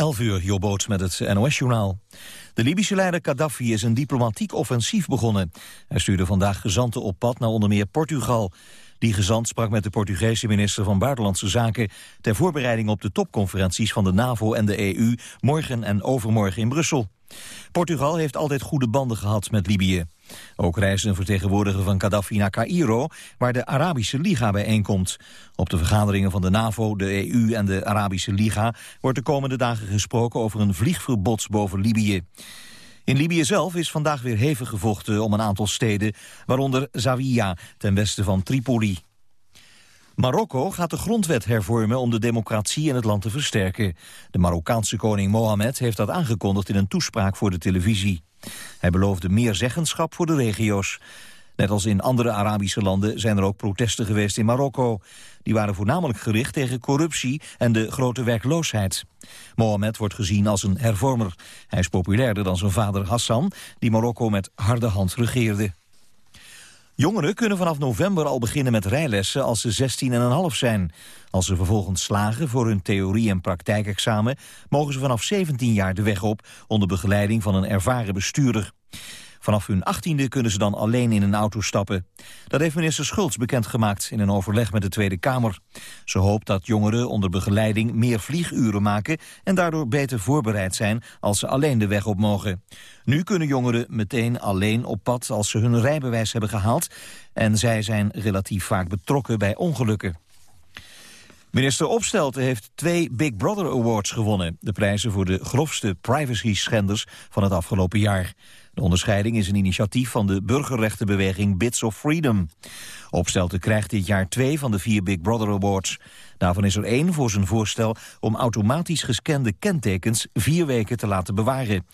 11 uur, Jobboot met het NOS-journaal. De Libische leider Gaddafi is een diplomatiek offensief begonnen. Hij stuurde vandaag gezanten op pad naar onder meer Portugal. Die gezant sprak met de Portugese minister van Buitenlandse Zaken... ter voorbereiding op de topconferenties van de NAVO en de EU... morgen en overmorgen in Brussel. Portugal heeft altijd goede banden gehad met Libië. Ook reisde een vertegenwoordiger van Gaddafi naar Cairo, waar de Arabische Liga bijeenkomt. Op de vergaderingen van de NAVO, de EU en de Arabische Liga wordt de komende dagen gesproken over een vliegverbod boven Libië. In Libië zelf is vandaag weer hevig gevochten om een aantal steden, waaronder Zawiya, ten westen van Tripoli. Marokko gaat de grondwet hervormen om de democratie in het land te versterken. De Marokkaanse koning Mohammed heeft dat aangekondigd in een toespraak voor de televisie. Hij beloofde meer zeggenschap voor de regio's. Net als in andere Arabische landen zijn er ook protesten geweest in Marokko. Die waren voornamelijk gericht tegen corruptie en de grote werkloosheid. Mohammed wordt gezien als een hervormer. Hij is populairder dan zijn vader Hassan, die Marokko met harde hand regeerde. Jongeren kunnen vanaf november al beginnen met rijlessen als ze 16,5 zijn. Als ze vervolgens slagen voor hun theorie- en praktijkexamen... mogen ze vanaf 17 jaar de weg op onder begeleiding van een ervaren bestuurder. Vanaf hun achttiende kunnen ze dan alleen in een auto stappen. Dat heeft minister Schultz bekendgemaakt in een overleg met de Tweede Kamer. Ze hoopt dat jongeren onder begeleiding meer vlieguren maken... en daardoor beter voorbereid zijn als ze alleen de weg op mogen. Nu kunnen jongeren meteen alleen op pad als ze hun rijbewijs hebben gehaald... en zij zijn relatief vaak betrokken bij ongelukken. Minister Opstelten heeft twee Big Brother Awards gewonnen. De prijzen voor de grofste privacy-schenders van het afgelopen jaar. De onderscheiding is een initiatief van de burgerrechtenbeweging Bits of Freedom. Opstelten krijgt dit jaar twee van de vier Big Brother Awards. Daarvan is er één voor zijn voorstel om automatisch gescande kentekens vier weken te laten bewaren.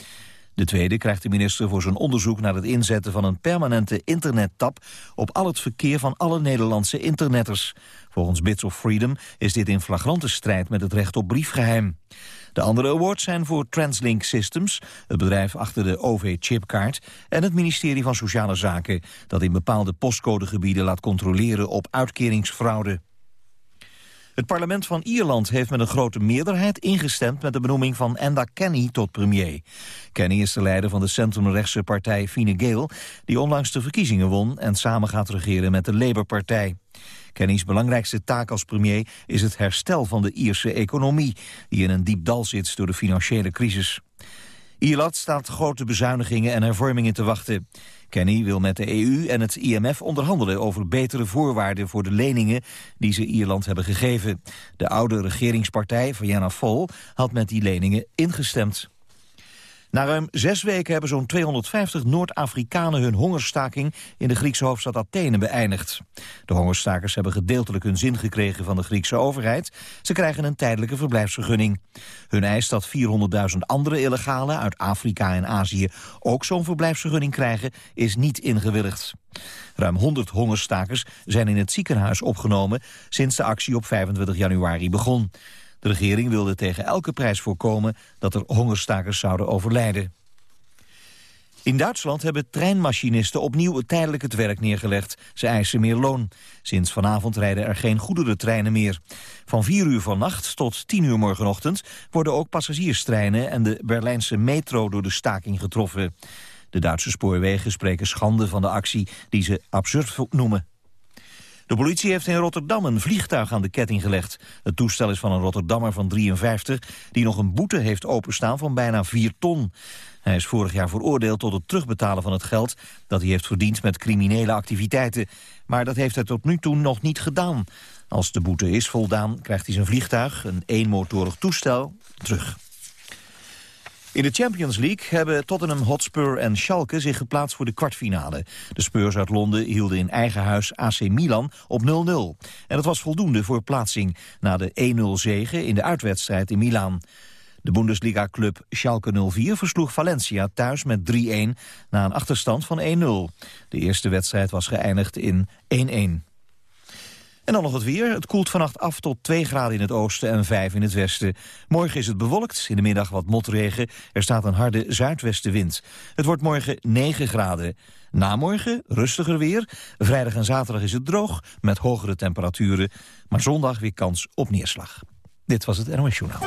De tweede krijgt de minister voor zijn onderzoek naar het inzetten van een permanente internettap op al het verkeer van alle Nederlandse internetters. Volgens Bits of Freedom is dit in flagrante strijd met het recht op briefgeheim. De andere awards zijn voor Translink Systems, het bedrijf achter de OV-chipkaart... en het ministerie van Sociale Zaken, dat in bepaalde postcodegebieden laat controleren op uitkeringsfraude. Het parlement van Ierland heeft met een grote meerderheid ingestemd met de benoeming van Enda Kenny tot premier. Kenny is de leider van de centrumrechtse partij Fine Gael, die onlangs de verkiezingen won en samen gaat regeren met de Labour-partij. Kenny's belangrijkste taak als premier is het herstel van de Ierse economie, die in een diep dal zit door de financiële crisis. Ierland staat grote bezuinigingen en hervormingen te wachten. Kenny wil met de EU en het IMF onderhandelen over betere voorwaarden voor de leningen die ze Ierland hebben gegeven. De oude regeringspartij, Fianna Fáil, had met die leningen ingestemd. Na ruim zes weken hebben zo'n 250 Noord-Afrikanen hun hongerstaking in de Griekse hoofdstad Athene beëindigd. De hongerstakers hebben gedeeltelijk hun zin gekregen van de Griekse overheid. Ze krijgen een tijdelijke verblijfsvergunning. Hun eis dat 400.000 andere illegalen uit Afrika en Azië ook zo'n verblijfsvergunning krijgen is niet ingewilligd. Ruim 100 hongerstakers zijn in het ziekenhuis opgenomen sinds de actie op 25 januari begon. De regering wilde tegen elke prijs voorkomen dat er hongerstakers zouden overlijden. In Duitsland hebben treinmachinisten opnieuw tijdelijk het werk neergelegd. Ze eisen meer loon. Sinds vanavond rijden er geen goederentreinen meer. Van 4 uur vannacht tot 10 uur morgenochtend... worden ook passagierstreinen en de Berlijnse metro door de staking getroffen. De Duitse spoorwegen spreken schande van de actie die ze absurd noemen. De politie heeft in Rotterdam een vliegtuig aan de ketting gelegd. Het toestel is van een Rotterdammer van 53... die nog een boete heeft openstaan van bijna 4 ton. Hij is vorig jaar veroordeeld tot het terugbetalen van het geld... dat hij heeft verdiend met criminele activiteiten. Maar dat heeft hij tot nu toe nog niet gedaan. Als de boete is voldaan, krijgt hij zijn vliegtuig... een eenmotorig toestel terug. In de Champions League hebben Tottenham Hotspur en Schalke zich geplaatst voor de kwartfinale. De Spurs uit Londen hielden in eigen huis AC Milan op 0-0. En dat was voldoende voor plaatsing na de 1-0 zege in de uitwedstrijd in Milaan. De Bundesliga-club Schalke 04 versloeg Valencia thuis met 3-1 na een achterstand van 1-0. De eerste wedstrijd was geëindigd in 1-1. En dan nog het weer. Het koelt vannacht af tot 2 graden in het oosten en 5 in het westen. Morgen is het bewolkt, in de middag wat motregen. Er staat een harde zuidwestenwind. Het wordt morgen 9 graden. Namorgen rustiger weer. Vrijdag en zaterdag is het droog, met hogere temperaturen. Maar zondag weer kans op neerslag. Dit was het NOS Journaal.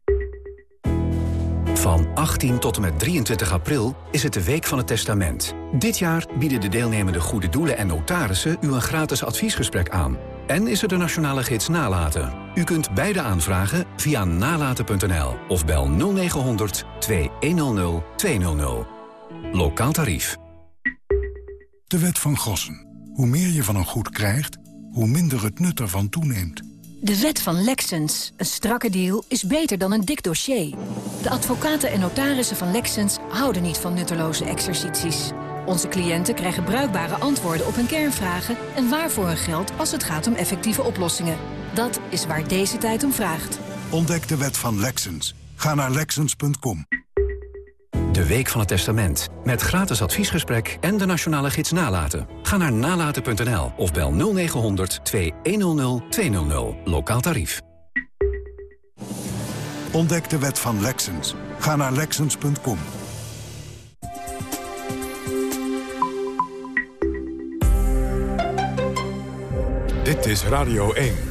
Van 18 tot en met 23 april is het de Week van het Testament. Dit jaar bieden de deelnemende goede doelen en notarissen u een gratis adviesgesprek aan. En is er de nationale gids Nalaten. U kunt beide aanvragen via nalaten.nl of bel 0900 2100 200. Lokaal tarief. De wet van Gossen. Hoe meer je van een goed krijgt, hoe minder het nut ervan toeneemt. De wet van Lexens. Een strakke deal is beter dan een dik dossier. De advocaten en notarissen van Lexens houden niet van nutteloze exercities. Onze cliënten krijgen bruikbare antwoorden op hun kernvragen... en waarvoor hun geld als het gaat om effectieve oplossingen. Dat is waar deze tijd om vraagt. Ontdek de wet van Lexens. Ga naar Lexens.com. De Week van het Testament. Met gratis adviesgesprek en de nationale gids Nalaten. Ga naar nalaten.nl of bel 0900 2100 200. Lokaal tarief. Ontdek de wet van Lexens. Ga naar Lexens.com. Dit is Radio 1.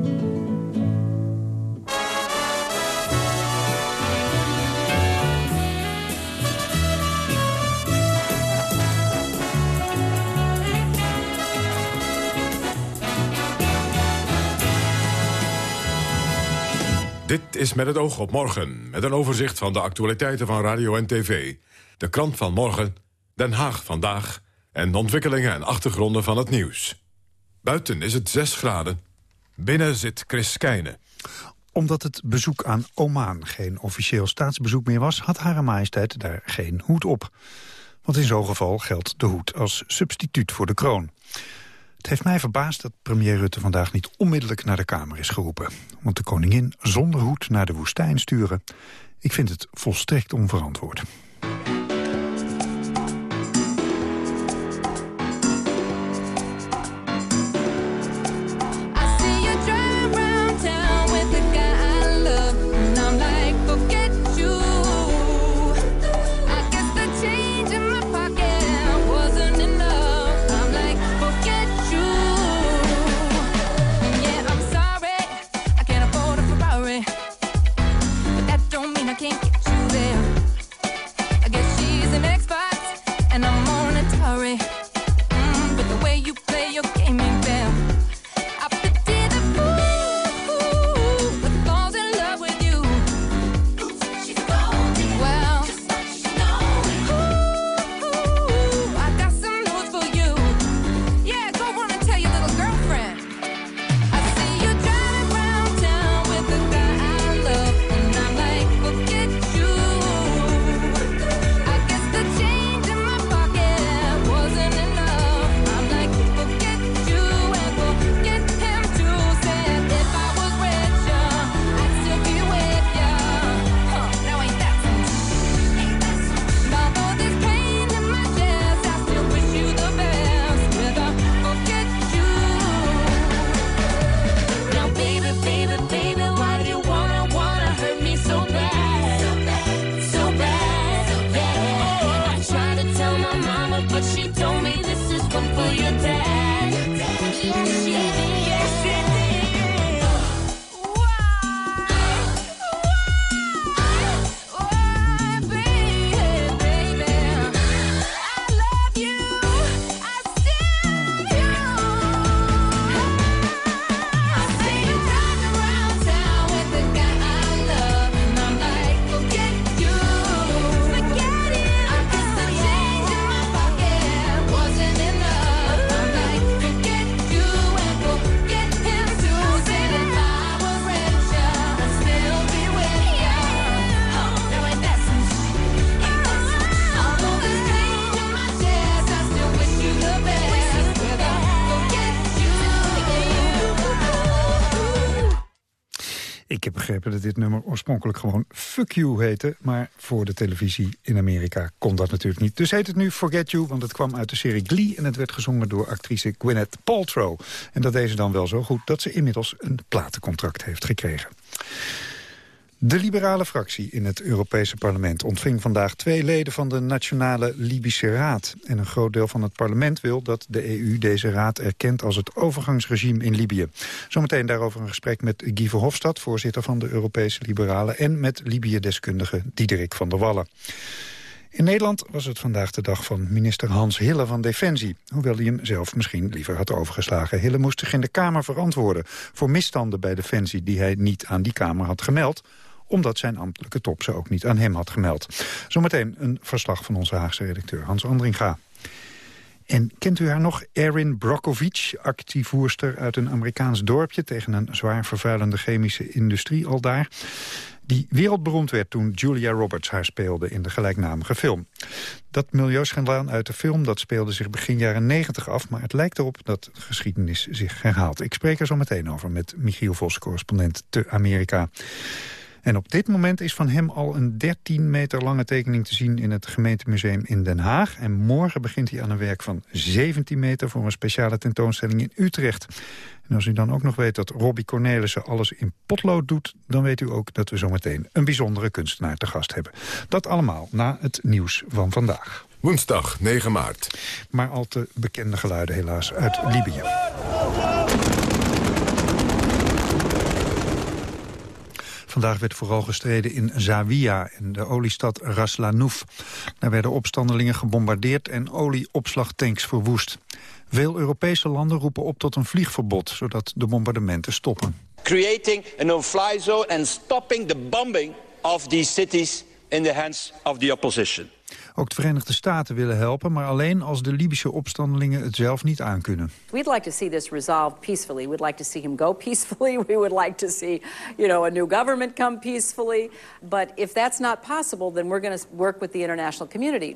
Dit is met het oog op morgen, met een overzicht van de actualiteiten van radio en tv. De krant van morgen, Den Haag vandaag en de ontwikkelingen en achtergronden van het nieuws. Buiten is het 6 graden. Binnen zit Chris Keijne. Omdat het bezoek aan Oman geen officieel staatsbezoek meer was... had Hare Majesteit daar geen hoed op. Want in zo'n geval geldt de hoed als substituut voor de kroon. Het heeft mij verbaasd dat premier Rutte vandaag niet onmiddellijk naar de Kamer is geroepen. Want de koningin zonder hoed naar de woestijn sturen... ik vind het volstrekt onverantwoord. Oorspronkelijk gewoon Fuck You heette. Maar voor de televisie in Amerika kon dat natuurlijk niet. Dus heet het nu Forget You, want het kwam uit de serie Glee... en het werd gezongen door actrice Gwyneth Paltrow. En dat deed ze dan wel zo goed dat ze inmiddels een platencontract heeft gekregen. De liberale fractie in het Europese parlement ontving vandaag twee leden van de Nationale Libische Raad. En een groot deel van het parlement wil dat de EU deze raad erkent als het overgangsregime in Libië. Zometeen daarover een gesprek met Guy Verhofstadt, voorzitter van de Europese Liberalen, en met Libië-deskundige Diederik van der Wallen. In Nederland was het vandaag de dag van minister Hans Hille van Defensie. Hoewel hij hem zelf misschien liever had overgeslagen. Hille moest zich in de Kamer verantwoorden voor misstanden bij Defensie... die hij niet aan die Kamer had gemeld omdat zijn ambtelijke top ze ook niet aan hem had gemeld. Zometeen een verslag van onze Haagse redacteur Hans Andringa. En kent u haar nog? Erin Brockovich, actievoerster uit een Amerikaans dorpje... tegen een zwaar vervuilende chemische industrie al daar die wereldberoemd werd toen Julia Roberts haar speelde in de gelijknamige film. Dat milieuschandaal uit de film dat speelde zich begin jaren 90 af... maar het lijkt erop dat de geschiedenis zich herhaalt. Ik spreek er zo meteen over met Michiel Vos, correspondent te Amerika. En op dit moment is van hem al een 13 meter lange tekening te zien... in het gemeentemuseum in Den Haag. En morgen begint hij aan een werk van 17 meter... voor een speciale tentoonstelling in Utrecht. En als u dan ook nog weet dat Robbie Cornelissen alles in potlood doet... dan weet u ook dat we zometeen een bijzondere kunstenaar te gast hebben. Dat allemaal na het nieuws van vandaag. Woensdag 9 maart. Maar al te bekende geluiden helaas uit Libië. Vandaag werd vooral gestreden in Zawiya in de oliestad Ras Lanouf. Daar werden opstandelingen gebombardeerd en olieopslagtanks verwoest. Veel Europese landen roepen op tot een vliegverbod, zodat de bombardementen stoppen. Creating a no-fly zone and stopping the bombing of these cities in the hands of the opposition. Ook de Verenigde Staten willen helpen, maar alleen als de Libische opstandelingen het zelf niet aankunnen. We'd like to see this resolved peacefully. We'd like to see him go peacefully. We would like to see, you know, a new government come peacefully. But if that's not possible, then we're going to work with the international community.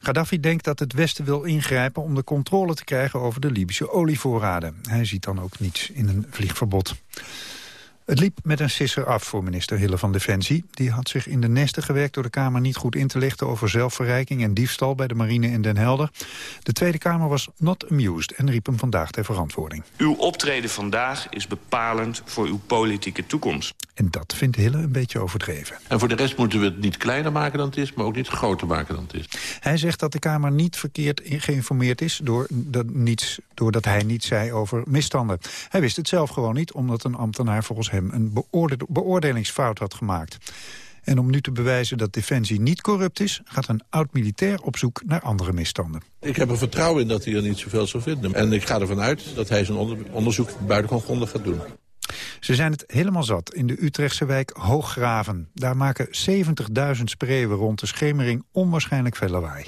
Gaddafi denkt dat het Westen wil ingrijpen om de controle te krijgen over de Libische olievoorraden. Hij ziet dan ook niets in een vliegverbod. Het liep met een sisser af voor minister Hille van Defensie. Die had zich in de nesten gewerkt door de Kamer niet goed in te lichten... over zelfverrijking en diefstal bij de marine in Den Helder. De Tweede Kamer was not amused en riep hem vandaag ter verantwoording. Uw optreden vandaag is bepalend voor uw politieke toekomst. En dat vindt Hille een beetje overdreven. En voor de rest moeten we het niet kleiner maken dan het is... maar ook niet groter maken dan het is. Hij zegt dat de Kamer niet verkeerd geïnformeerd is... Doordat, niets, doordat hij niets zei over misstanden. Hij wist het zelf gewoon niet, omdat een ambtenaar volgens hem... een beoordelingsfout had gemaakt. En om nu te bewijzen dat Defensie niet corrupt is... gaat een oud-militair op zoek naar andere misstanden. Ik heb er vertrouwen in dat hij er niet zoveel zal vinden. En ik ga ervan uit dat hij zijn onderzoek buitengewoon grondig gaat doen. Ze zijn het helemaal zat in de Utrechtse wijk Hooggraven. Daar maken 70.000 spreeuwen rond de schemering onwaarschijnlijk veel lawaai.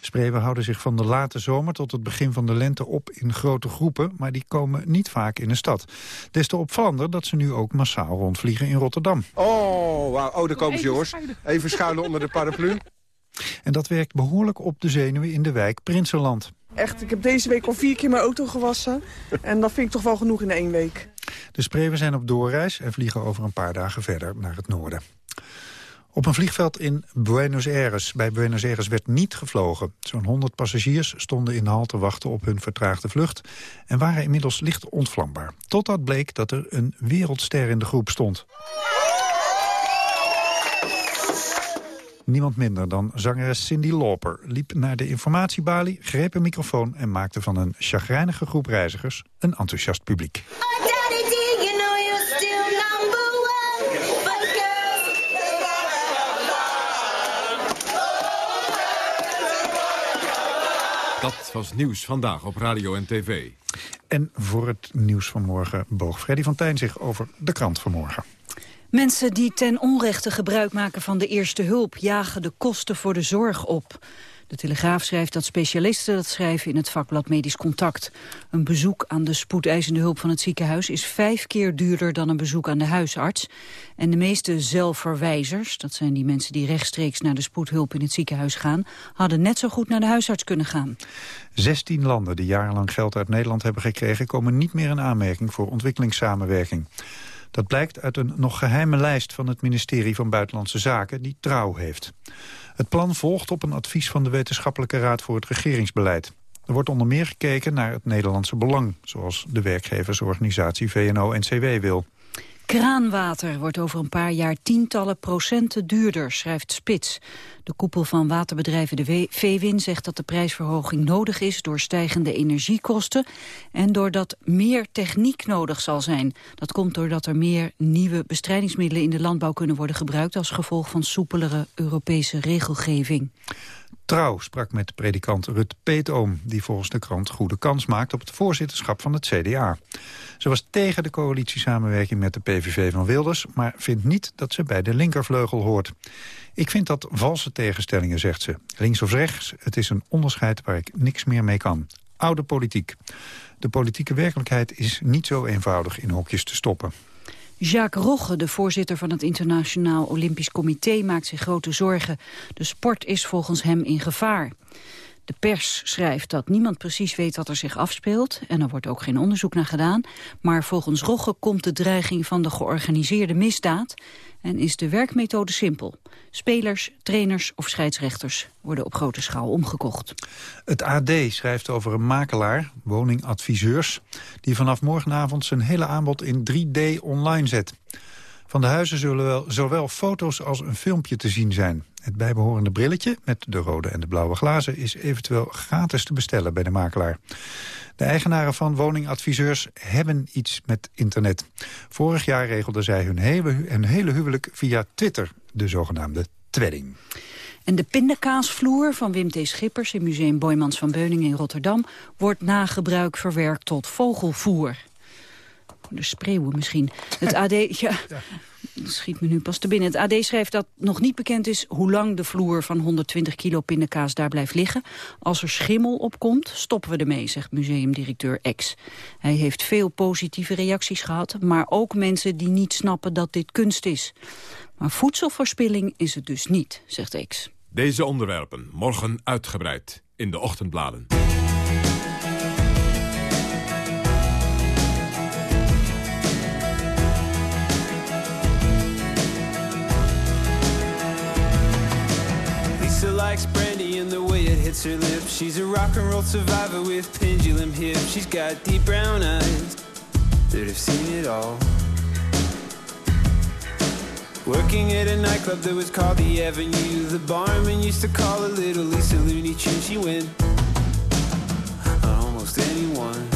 Spreeuwen houden zich van de late zomer tot het begin van de lente op in grote groepen, maar die komen niet vaak in de stad. Des te opvallender dat ze nu ook massaal rondvliegen in Rotterdam. Oh, wow. oh daar komen ze jongens. Even schuilen onder de paraplu. En dat werkt behoorlijk op de zenuwen in de wijk Prinsenland. Echt, ik heb deze week al vier keer mijn auto gewassen. En dat vind ik toch wel genoeg in één week. De spreeuwen zijn op doorreis en vliegen over een paar dagen verder naar het noorden. Op een vliegveld in Buenos Aires. Bij Buenos Aires werd niet gevlogen. Zo'n 100 passagiers stonden in de hal te wachten op hun vertraagde vlucht... en waren inmiddels licht ontvlambaar. Totdat bleek dat er een wereldster in de groep stond. Niemand minder dan zangeres Cindy Lauper liep naar de informatiebalie, greep een microfoon en maakte van een chagrijnige groep reizigers een enthousiast publiek. Dat was nieuws vandaag op radio en tv. En voor het nieuws van morgen boog Freddy van Tijn zich over de krant van morgen. Mensen die ten onrechte gebruik maken van de eerste hulp... jagen de kosten voor de zorg op. De Telegraaf schrijft dat specialisten dat schrijven in het vakblad Medisch Contact. Een bezoek aan de spoedeisende hulp van het ziekenhuis is vijf keer duurder dan een bezoek aan de huisarts. En de meeste zelfverwijzers, dat zijn die mensen die rechtstreeks naar de spoedhulp in het ziekenhuis gaan, hadden net zo goed naar de huisarts kunnen gaan. 16 landen die jarenlang geld uit Nederland hebben gekregen komen niet meer in aanmerking voor ontwikkelingssamenwerking. Dat blijkt uit een nog geheime lijst van het ministerie van Buitenlandse Zaken die trouw heeft. Het plan volgt op een advies van de Wetenschappelijke Raad voor het Regeringsbeleid. Er wordt onder meer gekeken naar het Nederlandse belang... zoals de werkgeversorganisatie VNO-NCW wil. Kraanwater wordt over een paar jaar tientallen procenten duurder, schrijft Spits. De koepel van waterbedrijven de VWIN zegt dat de prijsverhoging nodig is door stijgende energiekosten en doordat meer techniek nodig zal zijn. Dat komt doordat er meer nieuwe bestrijdingsmiddelen in de landbouw kunnen worden gebruikt als gevolg van soepelere Europese regelgeving. Trouw sprak met predikant Rut Peetoom... die volgens de krant goede kans maakt op het voorzitterschap van het CDA. Ze was tegen de coalitiesamenwerking met de PVV van Wilders... maar vindt niet dat ze bij de linkervleugel hoort. Ik vind dat valse tegenstellingen, zegt ze. Links of rechts, het is een onderscheid waar ik niks meer mee kan. Oude politiek. De politieke werkelijkheid is niet zo eenvoudig in hokjes te stoppen. Jacques Rogge, de voorzitter van het Internationaal Olympisch Comité, maakt zich grote zorgen. De sport is volgens hem in gevaar. De pers schrijft dat niemand precies weet wat er zich afspeelt... en er wordt ook geen onderzoek naar gedaan. Maar volgens Rogge komt de dreiging van de georganiseerde misdaad... en is de werkmethode simpel. Spelers, trainers of scheidsrechters worden op grote schaal omgekocht. Het AD schrijft over een makelaar, woningadviseurs... die vanaf morgenavond zijn hele aanbod in 3D online zet. Van de huizen zullen wel zowel foto's als een filmpje te zien zijn. Het bijbehorende brilletje met de rode en de blauwe glazen... is eventueel gratis te bestellen bij de makelaar. De eigenaren van woningadviseurs hebben iets met internet. Vorig jaar regelden zij hun hele, hun hele huwelijk via Twitter, de zogenaamde twedding. En de pindakaasvloer van Wim T. Schippers in Museum Boymans van Beuningen in Rotterdam... wordt na gebruik verwerkt tot vogelvoer. De spreeuwen misschien. Het AD, ja, dat schiet me nu pas te binnen. Het AD schrijft dat nog niet bekend is hoe lang de vloer van 120 kilo pindakaas daar blijft liggen. Als er schimmel op komt, stoppen we ermee, zegt museumdirecteur X. Hij heeft veel positieve reacties gehad, maar ook mensen die niet snappen dat dit kunst is. Maar voedselverspilling is het dus niet, zegt X. Deze onderwerpen morgen uitgebreid in de ochtendbladen. Lisa likes brandy and the way it hits her lips. She's a rock and roll survivor with pendulum hips. She's got deep brown eyes that have seen it all. Working at a nightclub that was called the Avenue. The barman used to call her Little Lisa Looney Tune. She went on almost anyone.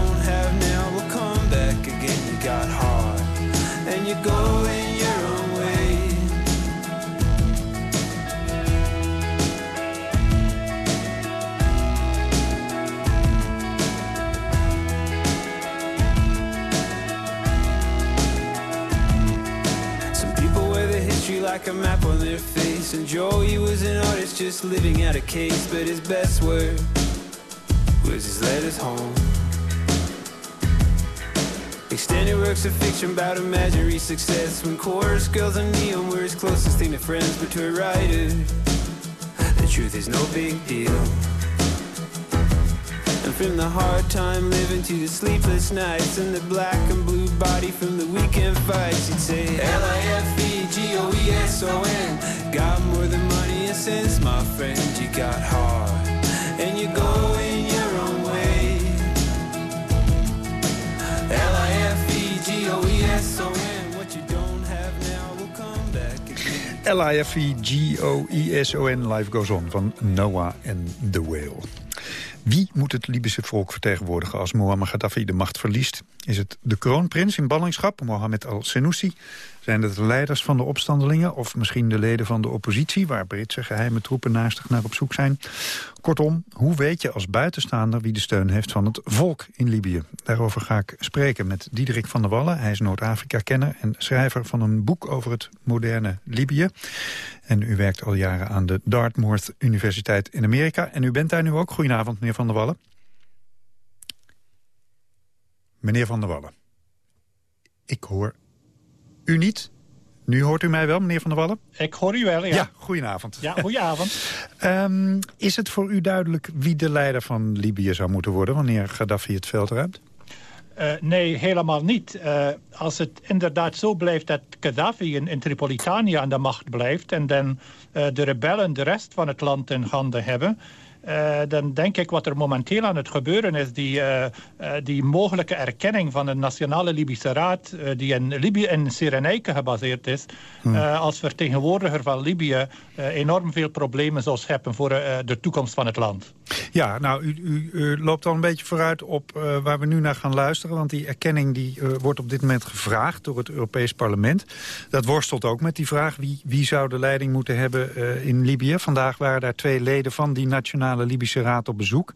just living out a case But his best work was his letters home. Extended works of fiction about imaginary success. When chorus girls and neon were his closest thing to friends But to a writer, the truth is no big deal. And from the hard time living to the sleepless nights And the black and blue body from the weekend fights He'd say L-I-F-E-G-O-E-S-O-N Got more than money and sense, my friend You got and your own way L-I-F-E-G-O-E-S-O-N L-I-F-E-G-O-E-S-O-N Life Goes On van Noah and the Whale. Wie moet het Libische volk vertegenwoordigen als Muammar Gaddafi de macht verliest? Is het de kroonprins in ballingschap, Mohamed al-Senussi? Zijn het de leiders van de opstandelingen of misschien de leden van de oppositie... waar Britse geheime troepen naastig naar op zoek zijn? Kortom, hoe weet je als buitenstaander wie de steun heeft van het volk in Libië? Daarover ga ik spreken met Diederik van der Wallen. Hij is Noord-Afrika-kenner en schrijver van een boek over het moderne Libië. En u werkt al jaren aan de Dartmouth Universiteit in Amerika. En u bent daar nu ook. Goedenavond, meneer Van der Wallen. Meneer Van der Wallen. Ik hoor u niet. Nu hoort u mij wel, meneer Van der Wallen? Ik hoor u wel, ja. Ja, goedenavond. Ja, goedenavond. um, is het voor u duidelijk wie de leider van Libië zou moeten worden... wanneer Gaddafi het veld ruimt? Uh, nee, helemaal niet. Uh, als het inderdaad zo blijft dat Gaddafi in, in Tripolitanië aan de macht blijft... en dan uh, de rebellen de rest van het land in handen hebben... Uh, dan denk ik wat er momenteel aan het gebeuren is... die, uh, uh, die mogelijke erkenning van een nationale Libische raad... die in Libië Cyrenaica gebaseerd is... Hmm. als vertegenwoordiger van Libië enorm veel problemen zou scheppen... voor de toekomst van het land. Ja, nou, u, u, u loopt al een beetje vooruit op waar we nu naar gaan luisteren. Want die erkenning die, wordt op dit moment gevraagd door het Europees Parlement. Dat worstelt ook met die vraag wie, wie zou de leiding moeten hebben in Libië. Vandaag waren daar twee leden van die nationale Libische Raad op bezoek.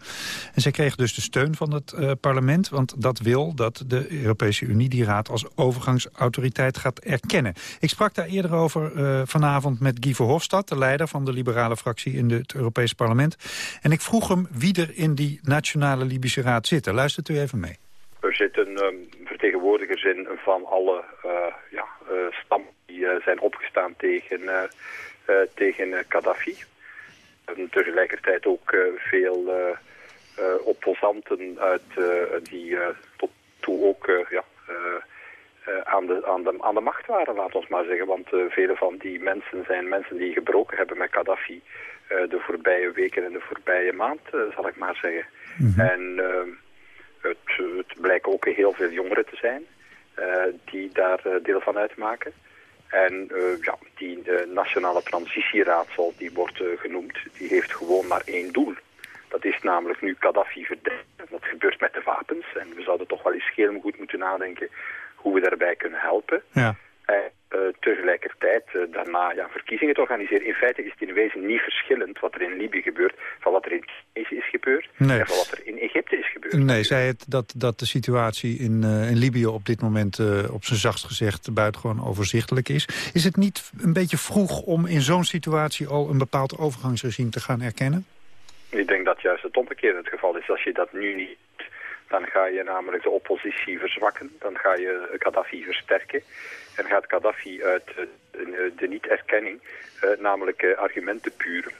En zij kregen dus de steun van het uh, parlement, want dat wil dat de Europese Unie die raad als overgangsautoriteit gaat erkennen. Ik sprak daar eerder over uh, vanavond met Guy Verhofstadt, de leider van de liberale fractie in het Europees parlement. En ik vroeg hem wie er in die nationale Libische Raad zitten. Luistert u even mee. Er zitten um, vertegenwoordigers in van alle uh, ja, stammen die zijn opgestaan tegen, tegen Gaddafi. En tegelijkertijd ook uh, veel uh, opposanten uit, die tot toe ook ja, aan, de, aan, de, aan de macht waren, laat ons maar zeggen. Want vele van die mensen zijn mensen die gebroken hebben met Gaddafi de voorbije weken en de voorbije maand, zal ik maar zeggen. Mm -hmm. En het, het blijken ook heel veel jongeren te zijn die daar deel van uitmaken. En uh, ja, die uh, Nationale Transitieraad, zoals die wordt uh, genoemd, die heeft gewoon maar één doel. Dat is namelijk nu Gaddafi verdedigen. Dat gebeurt met de wapens. En we zouden toch wel eens heel goed moeten nadenken hoe we daarbij kunnen helpen. Ja. En uh, tegelijkertijd uh, daarna ja, verkiezingen te organiseren. In feite is het in wezen niet verschillend wat er in Libië gebeurt van wat er in Tunesië is gebeurd nee. en van wat er in Egypte is gebeurd. Nee, zei het dat, dat de situatie in, uh, in Libië op dit moment op zijn zachtst gezegd buitengewoon overzichtelijk is. Is het niet een beetje vroeg om in zo'n situatie al een bepaald overgangsregime te gaan erkennen? Ik denk dat juist het omgekeerde het geval is. Als je dat nu niet dan ga je namelijk de oppositie verzwakken. Dan ga je Gaddafi versterken. En gaat Gaddafi uit de niet-erkenning uh, namelijk argumenten puur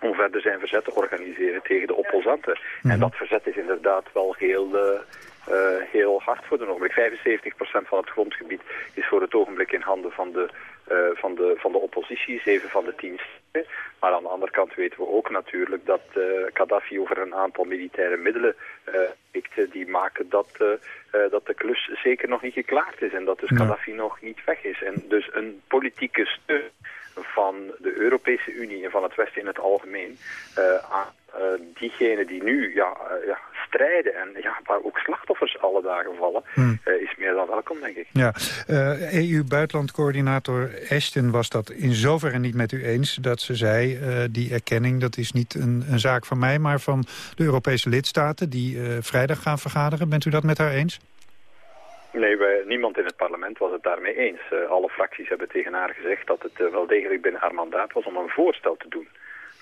om verder zijn verzet te organiseren tegen de opposanten. Mm -hmm. En dat verzet is inderdaad wel heel, uh, heel hard voor de ogenblik. 75% van het grondgebied is voor het ogenblik in handen van de, van de, van de oppositie, 7 van de 10 maar aan de andere kant weten we ook natuurlijk dat uh, Gaddafi over een aantal militaire middelen uh, die maken dat, uh, dat de klus zeker nog niet geklaard is en dat dus ja. Gaddafi nog niet weg is. En dus een politieke steun van de Europese Unie en van het Westen in het algemeen aan diegenen die nu ja, ja, strijden en ja, waar ook slachtoffers alle dagen vallen, hmm. uh, is meer dan welkom, denk ik. Ja, EU-buitenlandcoördinator Ashton was dat in zoverre niet met u eens dat ze zei, die erkenning, dat is niet een, een, zaak van mij, maar van de Europese lidstaten die vrijdag gaan vergaderen. Bent u dat met haar eens? Nee, wij, niemand in het parlement was het daarmee eens. alle fracties hebben tegen haar gezegd dat het wel degelijk binnen haar mandaat was om een voorstel te doen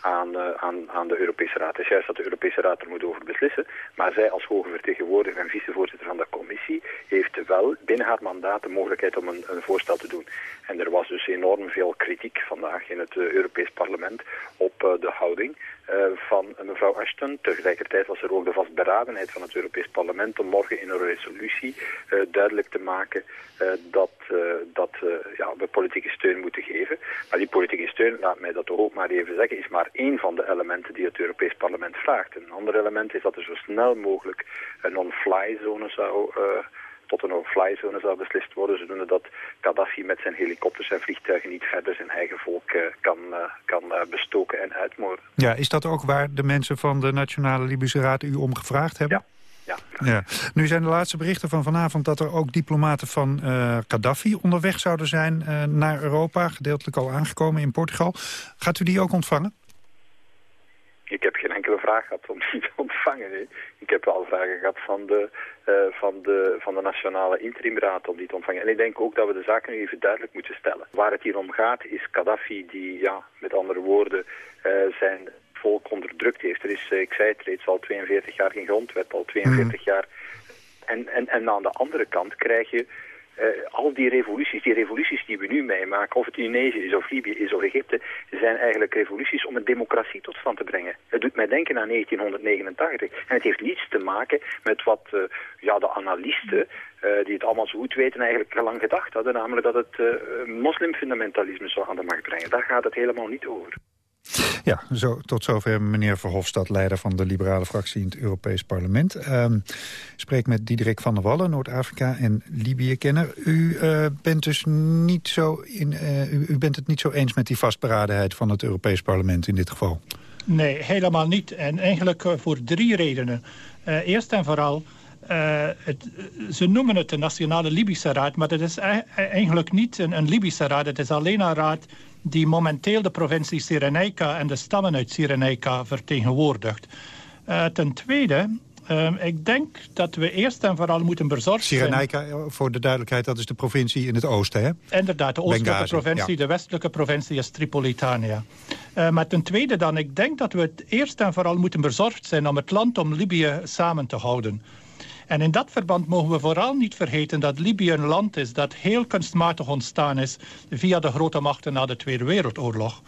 aan, uh, aan, aan de Europese Raad. Het is juist dat de Europese Raad er moet over beslissen. Maar zij als hoge vertegenwoordiger en vicevoorzitter van de commissie heeft wel binnen haar mandaat de mogelijkheid om een, een voorstel te doen. En er was dus enorm veel kritiek vandaag in het uh, Europees parlement op uh, de houding van mevrouw Ashton. Tegelijkertijd was er ook de vastberadenheid van het Europees parlement om morgen in een resolutie duidelijk te maken dat, dat ja, we politieke steun moeten geven. Maar die politieke steun, laat mij dat ook maar even zeggen, is maar één van de elementen die het Europees Parlement vraagt. Een ander element is dat er zo snel mogelijk een non-fly zone zou uh, tot een no-fly zone zou beslist worden, zodoende dat Gaddafi met zijn helikopters en vliegtuigen niet verder zijn eigen volk kan, kan bestoken en uitmoorden. Ja, is dat ook waar de mensen van de Nationale Libische Raad u om gevraagd hebben? Ja. Ja. ja. Nu zijn de laatste berichten van vanavond dat er ook diplomaten van uh, Gaddafi onderweg zouden zijn uh, naar Europa. Gedeeltelijk al aangekomen in Portugal. Gaat u die ook ontvangen? Ik heb geen enkele vraag gehad om die te ontvangen. Nee. Ik heb wel vragen gehad van de, uh, van, de, van de Nationale Interimraad om die te ontvangen. En ik denk ook dat we de zaken nu even duidelijk moeten stellen. Waar het hier om gaat is Gaddafi die, ja, met andere woorden, zijn volk onderdrukt heeft. Er is, eh, ik zei het reeds, al 42 jaar geen grondwet, al 42 jaar. En, en, en aan de andere kant krijg je uh, al die revoluties, die revoluties die we nu meemaken, of het Tunesië is, of Libië is, of Egypte, zijn eigenlijk revoluties om een democratie tot stand te brengen. Het doet mij denken aan 1989. En het heeft niets te maken met wat uh, ja, de analisten, uh, die het allemaal zo goed weten, eigenlijk lang gedacht hadden. Namelijk dat het moslimfundamentalisme zou aan de macht brengen. Daar gaat het helemaal niet over. Ja, zo, tot zover meneer Verhofstadt, leider van de liberale fractie in het Europees Parlement. Uh, spreek met Diederik van der Wallen, Noord-Afrika en Libië-kenner. U, uh, bent dus niet zo in, uh, u, bent het niet zo eens met die vastberadenheid van het Europees Parlement in dit geval? Nee, helemaal niet. En eigenlijk eh, voor drie redenen. eerst en vooral... Het, ze noemen het de Nationale Libische Raad, maar het is eigenlijk niet een, een Libische raad. Het is alleen een raad die momenteel de provincie Cyrenaica en de stammen uit Cyrenaica vertegenwoordigt. Uh, ten tweede, uh, ik denk dat we eerst en vooral moeten bezorgd zijn... Cyrenaica, eh, voor de duidelijkheid, dat is de provincie in het oosten, hè? Inderdaad, de oostelijke Benghazi, provincie, ja. de westelijke provincie is Tripolitania. Uh, maar ten tweede dan, ik denk dat we het eerst en vooral moeten bezorgd zijn... om het land om Libië samen te houden. En in dat verband mogen we vooral niet vergeten dat Libië een land is dat heel kunstmatig ontstaan is via de grote machten na de Tweede Wereldoorlog.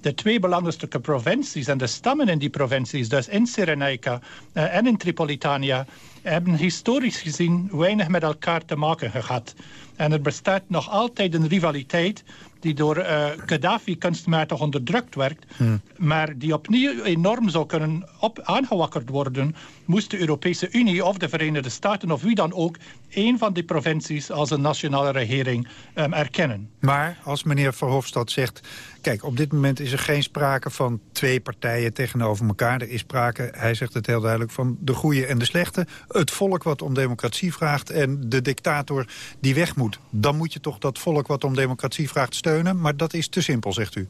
De twee belangrijkste provincies en de stammen in die provincies, dus in Cyrenaica uh, en in Tripolitania, hebben historisch gezien weinig met elkaar te maken gehad. En er bestaat nog altijd een rivaliteit die door uh, Gaddafi kunstmatig onderdrukt werd, hmm. maar die opnieuw enorm zou kunnen op, aangewakkerd worden, moest de Europese Unie of de Verenigde Staten of wie dan ook een van die provincies als een nationale regering um, erkennen. Maar als meneer Verhofstadt zegt, kijk, op dit moment is er geen sprake van twee partijen tegenover elkaar. Er is sprake, hij zegt het heel duidelijk, van de goede en de slechte. Het volk wat om democratie vraagt en de dictator die weg moet. Dan moet je toch dat volk wat om democratie vraagt steunen. Maar dat is te simpel, zegt u.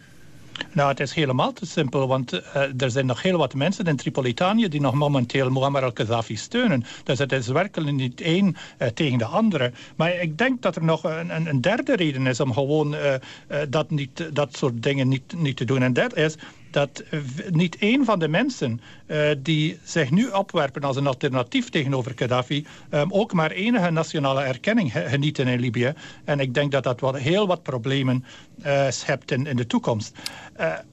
Nou, het is helemaal te simpel, want uh, er zijn nog heel wat mensen in Tripolitanië die nog momenteel Muammar al-Qaddafi steunen. Dus het is werkelijk niet één uh, tegen de andere. Maar ik denk dat er nog een, een derde reden is om gewoon uh, dat, niet, dat soort dingen niet, niet te doen. En dat is dat niet één van de mensen uh, die zich nu opwerpen als een alternatief tegenover Gaddafi... Um, ook maar enige nationale erkenning genieten in Libië. En ik denk dat dat wat, heel wat problemen uh, schept in, in de toekomst.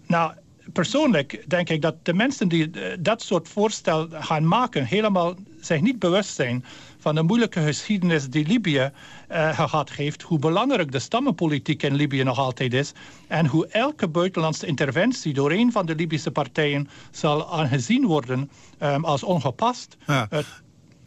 Nou, persoonlijk denk ik dat de mensen die dat soort voorstel gaan maken... helemaal zich niet bewust zijn van de moeilijke geschiedenis die Libië uh, gehad heeft... hoe belangrijk de stammenpolitiek in Libië nog altijd is... en hoe elke buitenlandse interventie door een van de Libische partijen... zal aangezien worden um, als ongepast. Ja. Uh,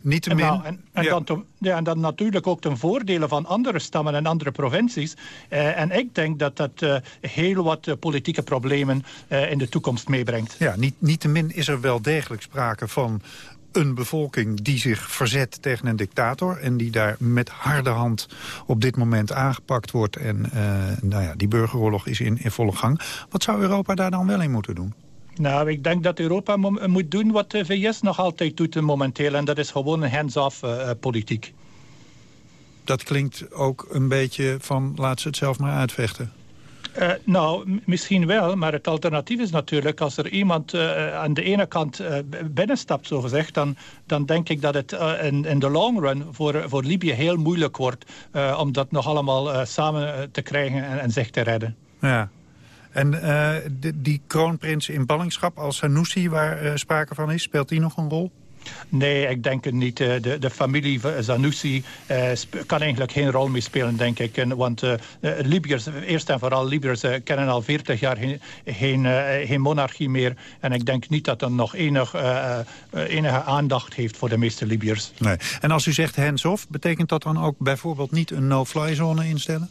niet te min. En, nou, en, en, ja. dan te, ja, en dan natuurlijk ook ten voordele van andere stammen en andere provincies. Uh, en ik denk dat dat uh, heel wat uh, politieke problemen in de toekomst meebrengt. Ja, niet, niet te min is er wel degelijk sprake van een bevolking die zich verzet tegen een dictator... en die daar met harde hand op dit moment aangepakt wordt. En uh, nou ja, die burgeroorlog is in, in volle gang. Wat zou Europa daar dan wel in moeten doen? Nou, ik denk dat Europa mo moet doen wat de VS nog altijd doet momenteel. En dat is gewoon een hands-off uh, politiek. Dat klinkt ook een beetje van laat ze het zelf maar uitvechten. Uh, nou, misschien wel, maar het alternatief is natuurlijk... als er iemand uh, aan de ene kant uh, binnenstapt, zogezegd... Dan, dan denk ik dat het in, in de long run voor, voor Libië heel moeilijk wordt... om dat nog allemaal samen te krijgen en, en zich te redden. Ja. En die kroonprins in ballingschap als Sanusi, waar sprake van is, speelt die nog een rol? Nee, ik denk het niet. Eh, de, de familie Zanussi uh, kan eigenlijk geen rol meer spelen, denk ik. En, want uh, Libiërs, eerst en vooral Libiërs, kennen al 40 jaar geen, geen, geen, monarchie meer. En ik denk niet dat er nog enig, enige aandacht heeft voor de meeste Libiërs. Nee. En als u zegt hands-off, betekent dat dan ook bijvoorbeeld niet een no-fly zone instellen?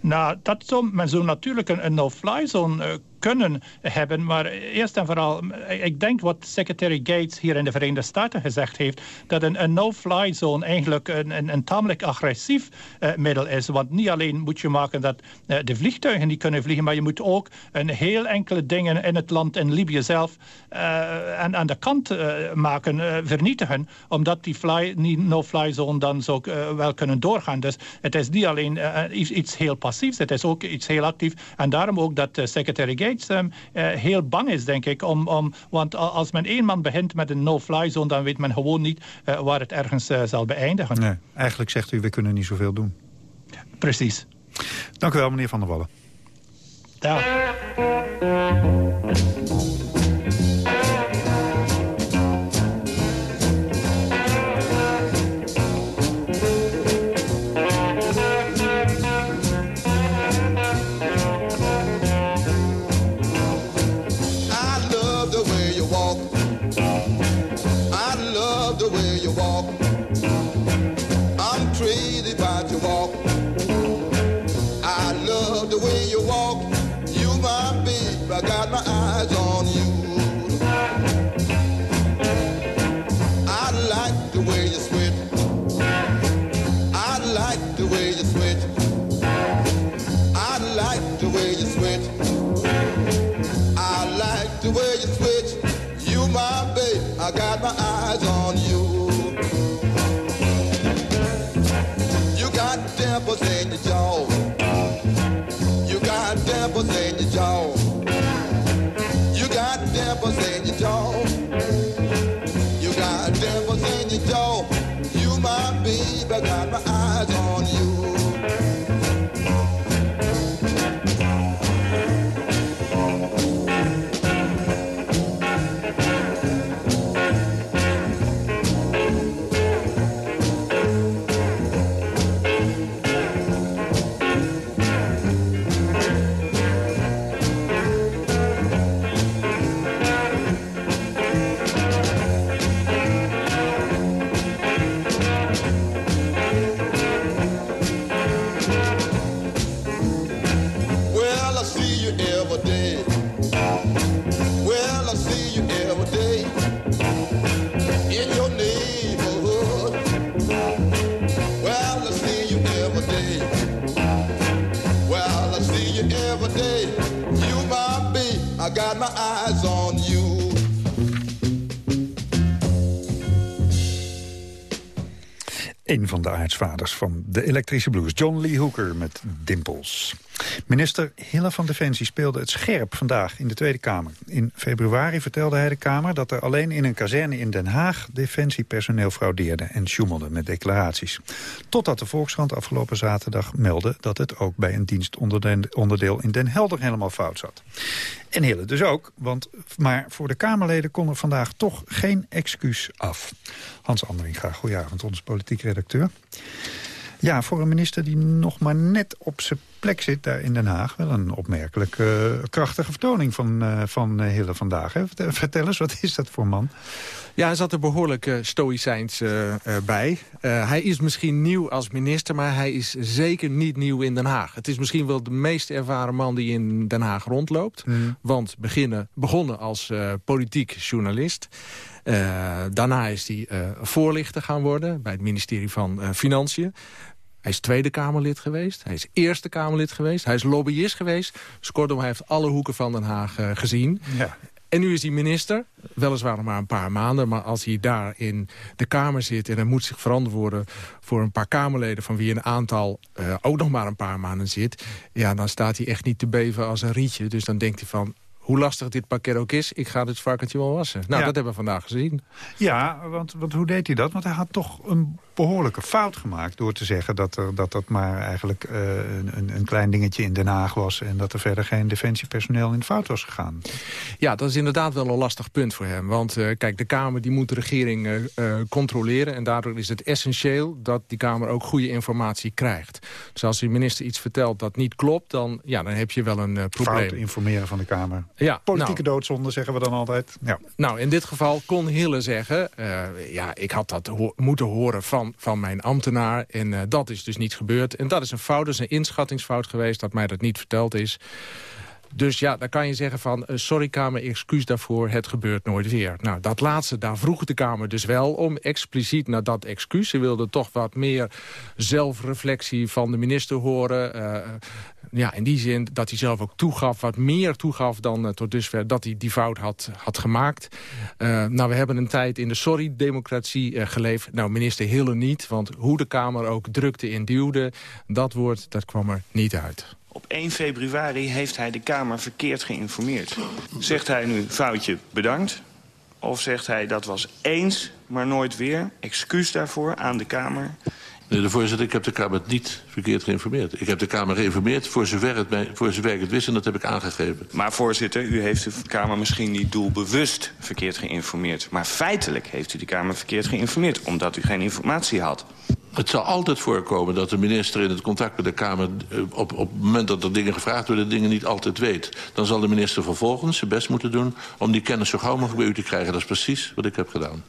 Nou, dat zou, men zou natuurlijk een, een no-fly zone kunnen hebben. Maar eerst en vooral, ik denk wat secretary Gates hier in de Verenigde Staten gezegd heeft... dat een, een no-fly zone eigenlijk een, een, een tamelijk agressief uh, middel is. Want niet alleen moet je maken dat uh, de vliegtuigen niet kunnen vliegen... maar je moet ook een heel enkele dingen in het land, in Libië zelf... Uh, aan, aan de kant maken, vernietigen. Omdat die fly, no-fly zone dan zo wel kunnen doorgaan. Dus het is niet alleen iets, iets, heel passiefs, het is ook iets heel actief. En daarom ook dat secretary Gates uh, heel bang is, denk ik. Om, om, want als men één man begint met een no-fly zone... dan weet men gewoon niet uh, waar het ergens uh, zal beëindigen. Nee, eigenlijk zegt u, we kunnen niet zoveel doen. Precies. Dank u wel, meneer Van der Wallen. Ja. jaw. You got dimples in your jaw. You got dimples in your jaw. You got dimples in your jaw. You my baby got my van de aartsvaders van de elektrische blues, John Lee Hooker met Dimples. Minister Hille van Defensie speelde het scherp vandaag in de Tweede Kamer. In februari vertelde hij de Kamer dat er alleen in een kazerne in Den Haag... defensiepersoneel fraudeerde en sjoemelde met declaraties. Totdat de Volkskrant afgelopen zaterdag meldde... dat het ook bij een dienstonderdeel in Den Helder helemaal fout zat. En Hille dus ook, want maar voor de Kamerleden kon er vandaag toch geen excuus af. Hans Andringa, goedenavond, onze politiek redacteur. Ja, voor een minister die nog maar net op zijn plek zit daar in Den Haag. Wel een opmerkelijk uh, krachtige vertoning van, uh, van uh, Hille vandaag. Hè? Vertel eens, wat is dat voor man? Ja, hij zat er behoorlijk uh, stoïcijns bij. hij is misschien nieuw als minister, maar hij is zeker niet nieuw in Den Haag. Het is misschien wel de meest ervaren man die in Den Haag rondloopt. Mm. Want beginnen, begonnen als politiek journalist. Daarna is hij voorlichter gaan worden bij het ministerie van Financiën. Hij is Tweede Kamerlid geweest. Hij is Eerste Kamerlid geweest. Hij is lobbyist geweest. Dus kortom, hij heeft alle hoeken van Den Haag uh, gezien. Ja. En nu is hij minister. Weliswaar nog maar een paar maanden. Maar als hij daar in de Kamer zit... en hij moet zich verantwoorden voor een paar Kamerleden... van wie een aantal uh, ook nog maar een paar maanden zit... ja, dan staat hij echt niet te beven als een rietje. Dus dan denkt hij van hoe lastig dit pakket ook is, ik ga dit varkentje wel wassen. Nou, dat hebben we vandaag gezien. Ja, want, want hoe deed hij dat? Want hij had toch een behoorlijke fout gemaakt... door te zeggen dat er, dat, dat maar eigenlijk uh, een, een klein dingetje in Den Haag was... en dat er verder geen defensiepersoneel in de fout was gegaan. Ja, dat is inderdaad wel een lastig punt voor hem. Want uh, kijk, de Kamer die moet de regering uh, controleren... en daardoor is het essentieel dat die Kamer ook goede informatie krijgt. Dus als de minister iets vertelt dat niet klopt... dan, ja, dan heb je wel een probleem. Fout informeren van de Kamer. Ja, Politieke nou, doodzonde zeggen we dan altijd. Ja. Nou, in dit geval kon Hille zeggen... ja, ik had dat ho moeten horen van, van mijn ambtenaar. En uh, dat is dus niet gebeurd. En dat is een fout, dat is een inschattingsfout geweest... dat mij dat niet verteld is. Dus ja, dan kan je zeggen van, uh, sorry Kamer, excuus daarvoor, het gebeurt nooit weer. Nou, dat laatste, daar vroeg de Kamer dus wel om, expliciet naar dat excuus. Ze wilde toch wat meer zelfreflectie van de minister horen. Uh, ja, in die zin dat hij zelf ook toegaf, wat meer toegaf dan uh, tot dusver, dat hij die fout had, had gemaakt. Nou, we hebben een tijd in de sorry-democratie geleefd. Nou, minister Hille niet, want hoe de Kamer ook drukte in duwde, dat woord, dat kwam er niet uit. Op 1 februari heeft hij de Kamer verkeerd geïnformeerd. Zegt hij nu foutje bedankt? Of zegt hij dat was eens, maar nooit weer? Excuus daarvoor aan de Kamer. Nee, de voorzitter, ik heb de Kamer niet verkeerd geïnformeerd. Ik heb de Kamer geïnformeerd voor zover, het mij, voor zover ik het wist en dat heb ik aangegeven. Maar voorzitter, u heeft de Kamer misschien niet doelbewust verkeerd geïnformeerd. Maar feitelijk heeft u de Kamer verkeerd geïnformeerd, omdat u geen informatie had. Het zal altijd voorkomen dat de minister in het contact met de Kamer... Eh, op, op het moment dat er dingen gevraagd worden, dingen niet altijd weet. Dan zal de minister vervolgens zijn best moeten doen... om die kennis zo gauw mogelijk bij u te krijgen. Dat is precies wat ik heb gedaan.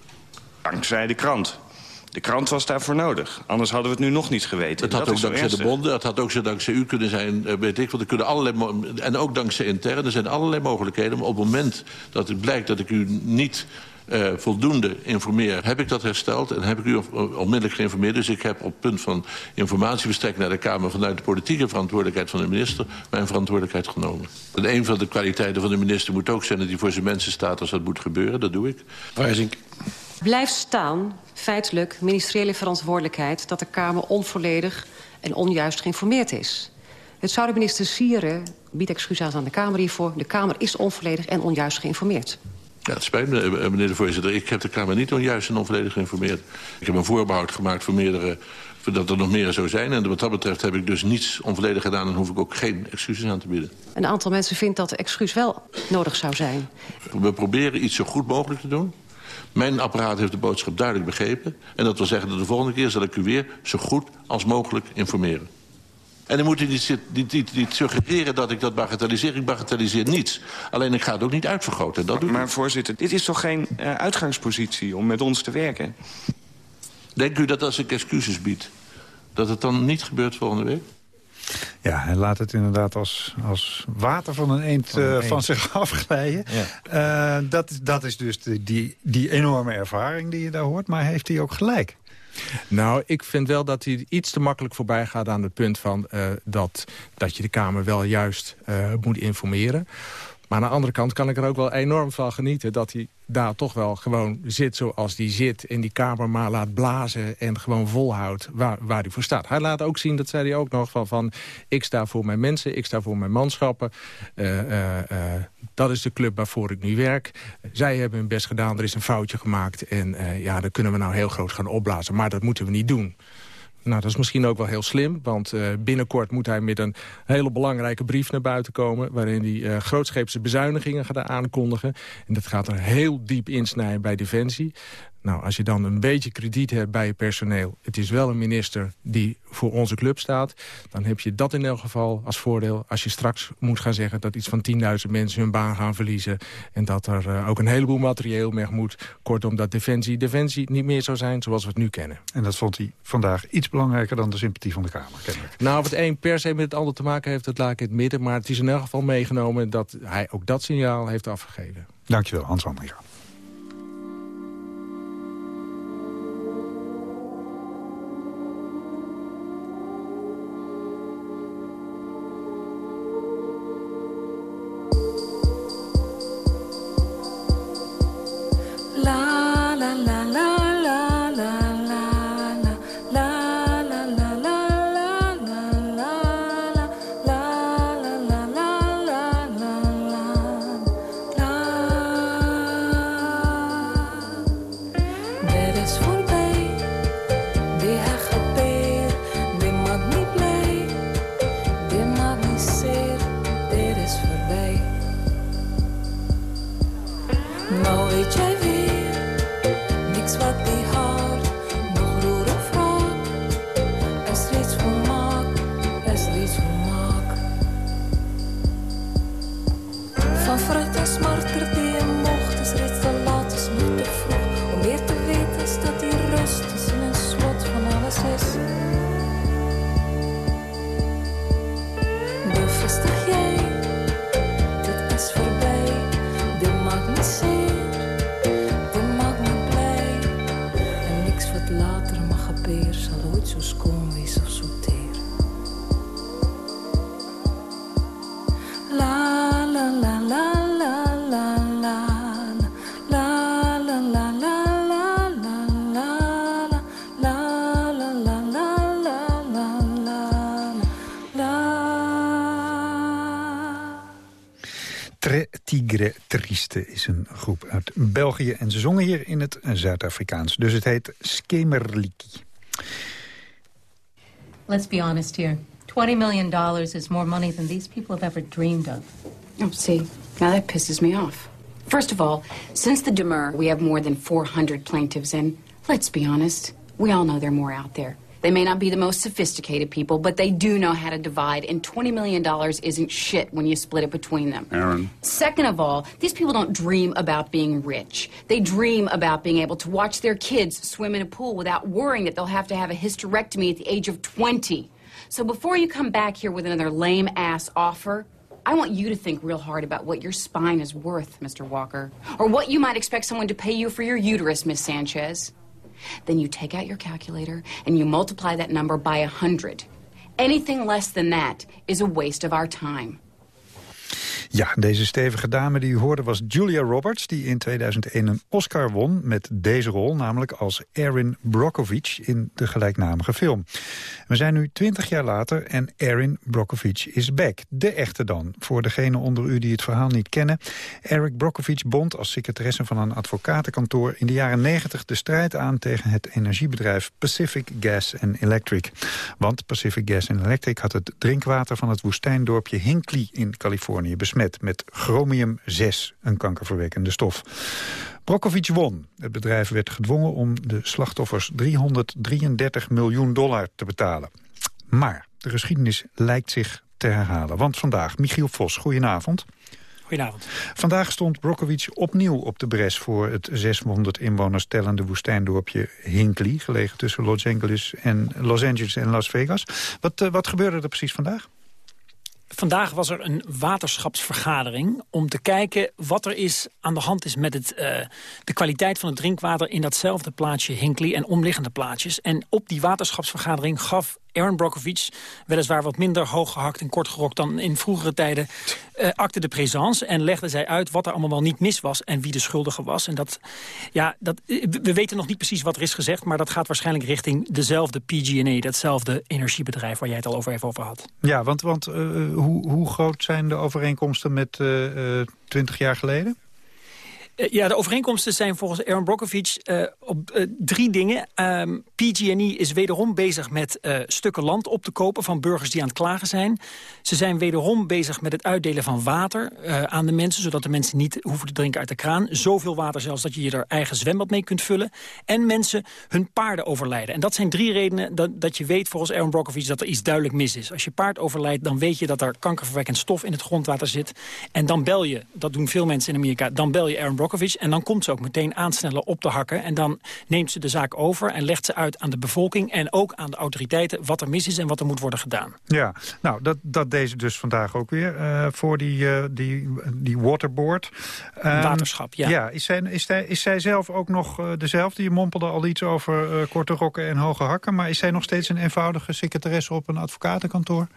Dankzij de krant. De krant was daarvoor nodig. Anders hadden we het nu nog niet geweten. Het had ook dankzij de bonden, het had ook zo dankzij u kunnen zijn, eh, weet ik. Want er kunnen allerlei, en ook dankzij intern. Er zijn allerlei mogelijkheden. Maar op het moment dat het blijkt dat ik u niet uh, voldoende informeer, heb ik dat hersteld en heb ik u onmiddellijk geïnformeerd. Dus ik heb op punt van informatieverstrekking naar de Kamer vanuit de politieke verantwoordelijkheid van de minister mijn verantwoordelijkheid genomen. En een van de kwaliteiten van de minister moet ook zijn dat hij voor zijn mensen staat als dat moet gebeuren. Dat doe ik. Wijzink. Blijft staan, feitelijk, ministeriële verantwoordelijkheid... dat de Kamer onvolledig en onjuist geïnformeerd is. Het zou de minister Sieren, biedt excuses aan de Kamer hiervoor... de Kamer is onvolledig en onjuist geïnformeerd. Ja, het spijt me, eh, meneer de voorzitter. Ik heb de Kamer niet onjuist en onvolledig geïnformeerd. Ik heb een voorbehoud gemaakt voor meerdere dat er nog meer zou zijn. En wat dat betreft heb ik dus niets onvolledig gedaan... en hoef ik ook geen excuses aan te bieden. Een aantal mensen vindt dat de excuus wel nodig zou zijn. We proberen iets zo goed mogelijk te doen. Mijn apparaat heeft de boodschap duidelijk begrepen. En dat wil zeggen dat de volgende keer zal ik u weer zo goed als mogelijk informeren. En dan moet u niet, niet, niet, niet, suggereren dat ik dat bagatelliseer. Ik bagatelliseer niets. Alleen ik ga het ook niet uitvergroten. Dat maar, maar voorzitter, dit is toch geen uh, uitgangspositie om met ons te werken? Denkt u dat als ik excuses bied... dat het dan niet gebeurt volgende week? Ja, hij laat het inderdaad als, als water van een eend van, uh, van zich afglijden. Ja. Uh, dat, dat is dus de, die, die enorme ervaring die je daar hoort. Maar heeft hij ook gelijk? Nou, ik vind wel dat hij iets te makkelijk voorbij gaat aan het punt van... Uh, dat, dat je de Kamer wel juist moet informeren. Maar aan de andere kant kan ik er ook wel enorm van genieten... dat hij daar toch wel gewoon zit zoals hij zit... en die Kamer maar laat blazen en gewoon volhoudt waar, waar hij voor staat. Hij laat ook zien, dat zei hij ook nog, van, van ik sta voor mijn mensen... ik sta voor mijn manschappen. Uh, uh, uh, dat is de club waarvoor ik nu werk. Zij hebben hun best gedaan, er is een foutje gemaakt... en ja, dan kunnen we nou heel groot gaan opblazen. Maar dat moeten we niet doen. Nou, dat is misschien ook wel heel slim, want uh, binnenkort moet hij met een hele belangrijke brief naar buiten komen... waarin hij uh, grootscheepse bezuinigingen gaat aankondigen. En dat gaat er heel diep insnijden bij Defensie. Nou, als je dan een beetje krediet hebt bij je personeel... het is wel een minister die voor onze club staat... dan heb je dat in elk geval als voordeel... als je straks moet gaan zeggen dat iets van 10.000 mensen hun baan gaan verliezen... en dat er uh, ook een heleboel materieel weg moet. Kortom, dat Defensie Defensie niet meer zou zijn zoals we het nu kennen. En dat vond hij vandaag iets belangrijker dan de sympathie van de Kamer, kennelijk. Nou, of het een per se met het ander te maken heeft, dat laat ik in het midden. Maar het is in elk geval meegenomen dat hij ook dat signaal heeft afgegeven. Dankjewel, Hans Andringa. la la la la tierra. Triste is een groep uit België. En ze zongen hier in het Zuid-Afrikaans. Dus het heet Skemerliki. Let's be honest here. $20 million is more money than these people have ever dreamed of. Oh, see, now that pisses me off. First of all, since the demur, we have more than 400 plaintiffs, and let's be honest, we all know there are more out there. They may not be the most sophisticated people, but they do know how to divide, and $20 million isn't shit when you split it between them. Aaron. Second of all, these people don't dream about being rich. They dream about being able to watch their kids swim in a pool without worrying that they'll have to have a hysterectomy at the age of 20. So before you come back here with another lame ass offer, I want you to think real hard about what your spine is worth, Mr. Walker, or what you might expect someone to pay you for your uterus, Miss Sanchez. Then you take out your calculator and you multiply that number by a 100. Anything less than that is a waste of our time. Ja, deze stevige dame die u hoorde was Julia Roberts... die in 2001 een Oscar won met deze rol... namelijk als Erin Brockovich in de gelijknamige film. We zijn nu 20 jaar later en Erin Brockovich is back. De echte dan. Voor degenen onder u die het verhaal niet kennen... Eric Brockovich bond als secretaresse van een advocatenkantoor... in de jaren 90 de strijd aan tegen het energiebedrijf Pacific Gas and Electric. Want Pacific Gas and Electric had het drinkwater van het woestijndorpje Hinkley in Californië besmet met chromium-6, een kankerverwekkende stof. Brokovic won. Het bedrijf werd gedwongen om de slachtoffers 333 miljoen dollar te betalen. Maar de geschiedenis lijkt zich te herhalen. Want vandaag, Michiel Vos, goedenavond. Goedenavond. Vandaag stond Brokovic opnieuw op de bres voor het 600 inwoners tellende woestijndorpje Hinkley, gelegen tussen Los Angeles en, Los Angeles en Las Vegas. Wat, uh, wat gebeurde er precies vandaag? Vandaag was er een waterschapsvergadering om te kijken wat er is aan de hand is met het, uh, de kwaliteit van het drinkwater in datzelfde plaatsje Hinkley en omliggende plaatsjes. En op die waterschapsvergadering gaf Aaron Brockovich, weliswaar wat minder hooggehakt en kortgerokt dan in vroegere tijden, uh, acte de présence en legde zij uit wat er allemaal wel niet mis was en wie de schuldige was. En dat, ja, dat, we weten nog niet precies wat er is gezegd, maar dat gaat waarschijnlijk richting dezelfde PG&E, datzelfde energiebedrijf waar jij het al over even over had. Ja, want, want uh, hoe, hoe groot zijn de overeenkomsten met twintig uh, jaar geleden? Ja, de overeenkomsten zijn volgens Aaron Brockovich uh, op uh, drie dingen. Um, PG&E is wederom bezig met stukken land op te kopen van burgers die aan het klagen zijn. Ze zijn wederom bezig met het uitdelen van water aan de mensen... zodat de mensen niet hoeven te drinken uit de kraan. Zoveel water zelfs dat je je er eigen zwembad mee kunt vullen. En mensen hun paarden overlijden. En dat zijn drie redenen dat, dat je weet volgens Aaron Brockovich... dat er iets duidelijk mis is. Als je paard overlijdt, dan weet je dat er kankerverwekkend stof in het grondwater zit. En dan bel je, dat doen veel mensen in Amerika... dan bel je Aaron Brockovich en dan komt ze ook meteen aansnellen op de hakken. En dan neemt ze de zaak over en legt ze uit aan de bevolking... en ook aan de autoriteiten wat er mis is en wat er moet worden gedaan. Ja, nou, dat, dat deze dus vandaag ook weer uh, voor die, uh, die, die waterboard. Um, Waterschap, ja. ja is, zij, is, zij, is zij zelf ook nog uh, dezelfde? Je mompelde al iets over korte rokken en hoge hakken... maar is zij nog steeds een eenvoudige secretaresse op een advocatenkantoor?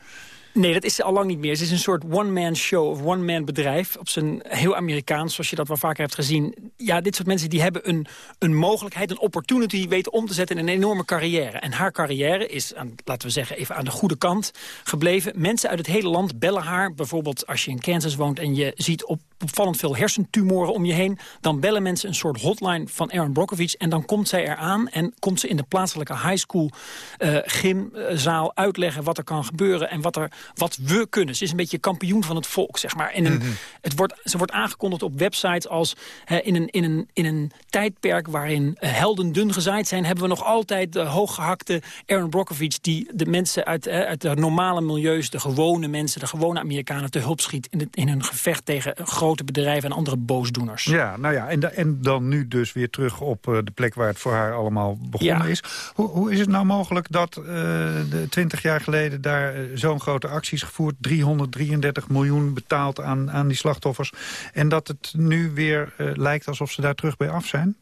Nee, dat is al lang niet meer. Ze is een soort one-man show of one-man bedrijf. Op zijn heel Amerikaans, zoals je dat wel vaker hebt gezien. Ja, dit soort mensen die hebben een, een mogelijkheid, een opportunity... weten om te zetten in een enorme carrière. En haar carrière is, aan, laten we zeggen, even aan de goede kant gebleven. Mensen uit het hele land bellen haar. Bijvoorbeeld als je in Kansas woont en je ziet op opvallend veel hersentumoren om je heen... dan bellen mensen een soort hotline van Aaron Brockovich... en dan komt zij eraan en komt ze in de plaatselijke high school uh, gymzaal uitleggen... wat er kan gebeuren en wat, er, wat we kunnen. Ze is een beetje kampioen van het volk, zeg maar. En een, mm -hmm. het wordt, ze wordt aangekondigd op websites als... Uh, in, een, in, een, in een tijdperk waarin uh, helden dun gezaaid zijn... hebben we nog altijd de hooggehakte Aaron Brockovich... die de mensen uit, uit de normale milieus, de gewone mensen... de gewone Amerikanen te hulp schiet in, de, in hun gevecht tegen grote grote bedrijven en andere boosdoeners. Ja, nou ja, en, da en dan nu dus weer terug op uh, de plek waar het voor haar allemaal begonnen ja. is. Hoe, hoe is het nou mogelijk dat de 20 jaar geleden daar uh, zo'n grote acties gevoerd... 333 miljoen betaald aan, aan die slachtoffers... en dat het nu weer lijkt alsof ze daar terug bij af zijn?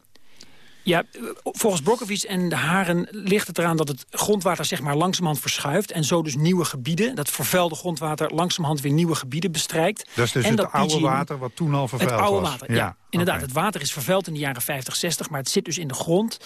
Ja, volgens Brockovich en de Haren ligt het eraan dat het grondwater zeg maar langzamerhand verschuift. En zo dus nieuwe gebieden, dat vervuilde grondwater langzamerhand weer nieuwe gebieden bestrijkt. Dat is dus en het dat oude water wat toen al vervuild was? Het oude was. water, ja. ja. Inderdaad, okay. het water is vervuild in de jaren 50, 60, maar het zit dus in de grond.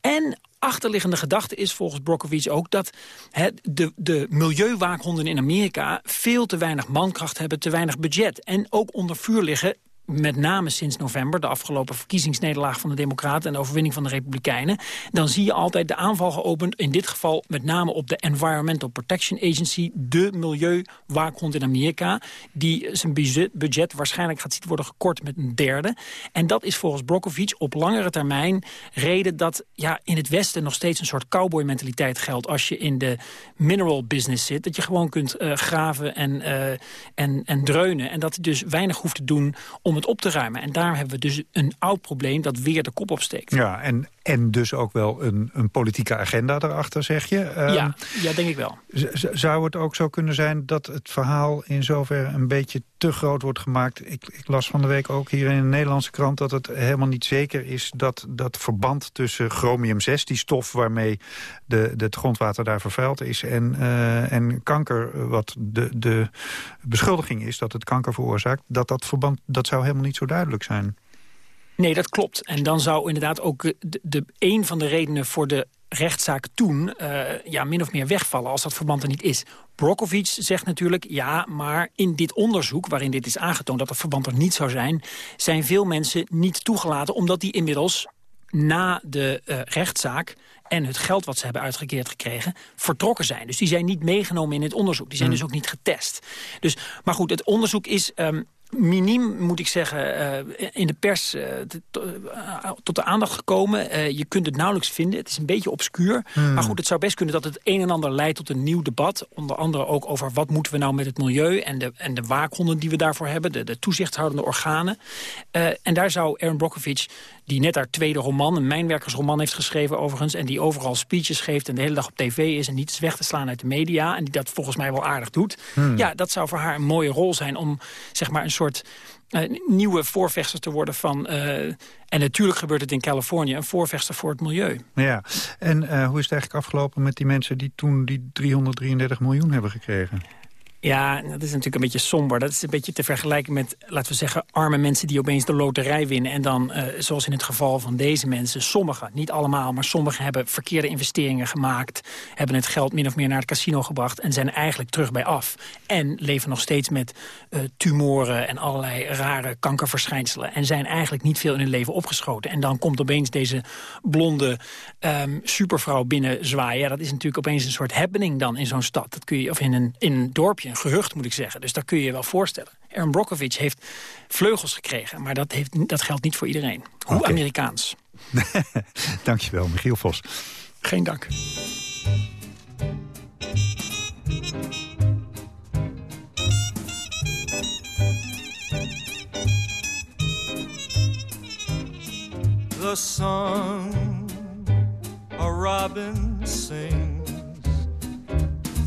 En achterliggende gedachte is volgens Brockovich ook... dat he, de, de milieuwaakhonden in Amerika veel te weinig mankracht hebben... te weinig budget en ook onder vuur liggen met name sinds november... de afgelopen verkiezingsnederlaag van de Democraten... en de overwinning van de Republikeinen... dan zie je altijd de aanval geopend, in dit geval met name op de Environmental Protection Agency... de milieuwaakhond in Amerika, die zijn budget waarschijnlijk gaat zien worden gekort met een derde. En dat is volgens Brokovich op langere termijn reden dat ja, in het Westen nog steeds een soort cowboy-mentaliteit geldt... als je in de mineral business zit, dat je gewoon kunt uh, graven en, uh, en, en dreunen. En dat je dus weinig hoeft te doen om het op te ruimen. En daar hebben we dus een oud probleem dat weer de kop opsteekt. Ja, en, en dus ook wel een, een politieke agenda daarachter, zeg je. Um, ja, ja, denk ik wel. Zou het ook zo kunnen zijn dat het verhaal in zover een beetje te groot wordt gemaakt? Ik, ik las van de week ook hier in een Nederlandse krant... dat het helemaal niet zeker is dat dat verband tussen chromium-6... die stof waarmee de, de, het grondwater daar vervuild is... en, uh, en kanker, wat de, de beschuldiging is dat het kanker veroorzaakt... dat dat verband dat zou helemaal niet zo duidelijk zijn. Nee, dat klopt. En dan zou inderdaad ook de, de, een van de redenen voor de rechtszaak toen uh, ja, min of meer wegvallen als dat verband er niet is. Brokovic zegt natuurlijk, ja, maar in dit onderzoek... waarin dit is aangetoond dat het verband er niet zou zijn... zijn veel mensen niet toegelaten omdat die inmiddels na de uh, rechtszaak en het geld wat ze hebben uitgekeerd gekregen... vertrokken zijn. Dus die zijn niet meegenomen in het onderzoek. Die zijn hmm. dus ook niet getest. Dus, maar goed, het onderzoek is um, miniem, moet ik zeggen, uh, in de pers uh, tot de aandacht gekomen. Je kunt het nauwelijks vinden. Het is een beetje obscuur. Hmm. Maar goed, het zou best kunnen dat het een en ander leidt tot een nieuw debat. Onder andere ook over wat moeten we nou met het milieu... en de, en de waakhonden die we daarvoor hebben, de, de toezichthoudende organen. en daar zou Aaron Brockovich die net haar tweede roman, een mijnwerkersroman heeft geschreven overigens... en die overal speeches geeft en de hele dag op tv is... en niet is weg te slaan uit de media en die dat volgens mij wel aardig doet. Hmm. Ja, dat zou voor haar een mooie rol zijn om zeg maar een soort... Uh, nieuwe voorvechter te worden van... Uh, en natuurlijk gebeurt het in Californië, een voorvechter voor het milieu. Ja, en uh, hoe is het eigenlijk afgelopen met die mensen... die toen die 333 miljoen hebben gekregen? Ja, dat is natuurlijk een beetje somber. Dat is een beetje te vergelijken met, laten we zeggen, arme mensen die opeens de loterij winnen. En dan, uh, zoals in het geval van deze mensen, sommigen, niet allemaal, maar sommigen hebben verkeerde investeringen gemaakt. Hebben het geld min of meer naar het casino gebracht en zijn eigenlijk terug bij af. En leven nog steeds met uh, tumoren en allerlei rare kankerverschijnselen. En zijn eigenlijk niet veel in hun leven opgeschoten. En dan komt opeens deze blonde um, supervrouw binnen zwaaien. Ja, dat is natuurlijk opeens een soort happening dan in zo'n stad. Dat kun je, of in een, in een dorpje een gerucht moet ik zeggen. Dus dat kun je je wel voorstellen. Aaron Brockovich heeft vleugels gekregen, maar dat, heeft, dat geldt niet voor iedereen. Hoe okay. Amerikaans. Dankjewel, Michiel Vos. Geen dank. The song a robin sings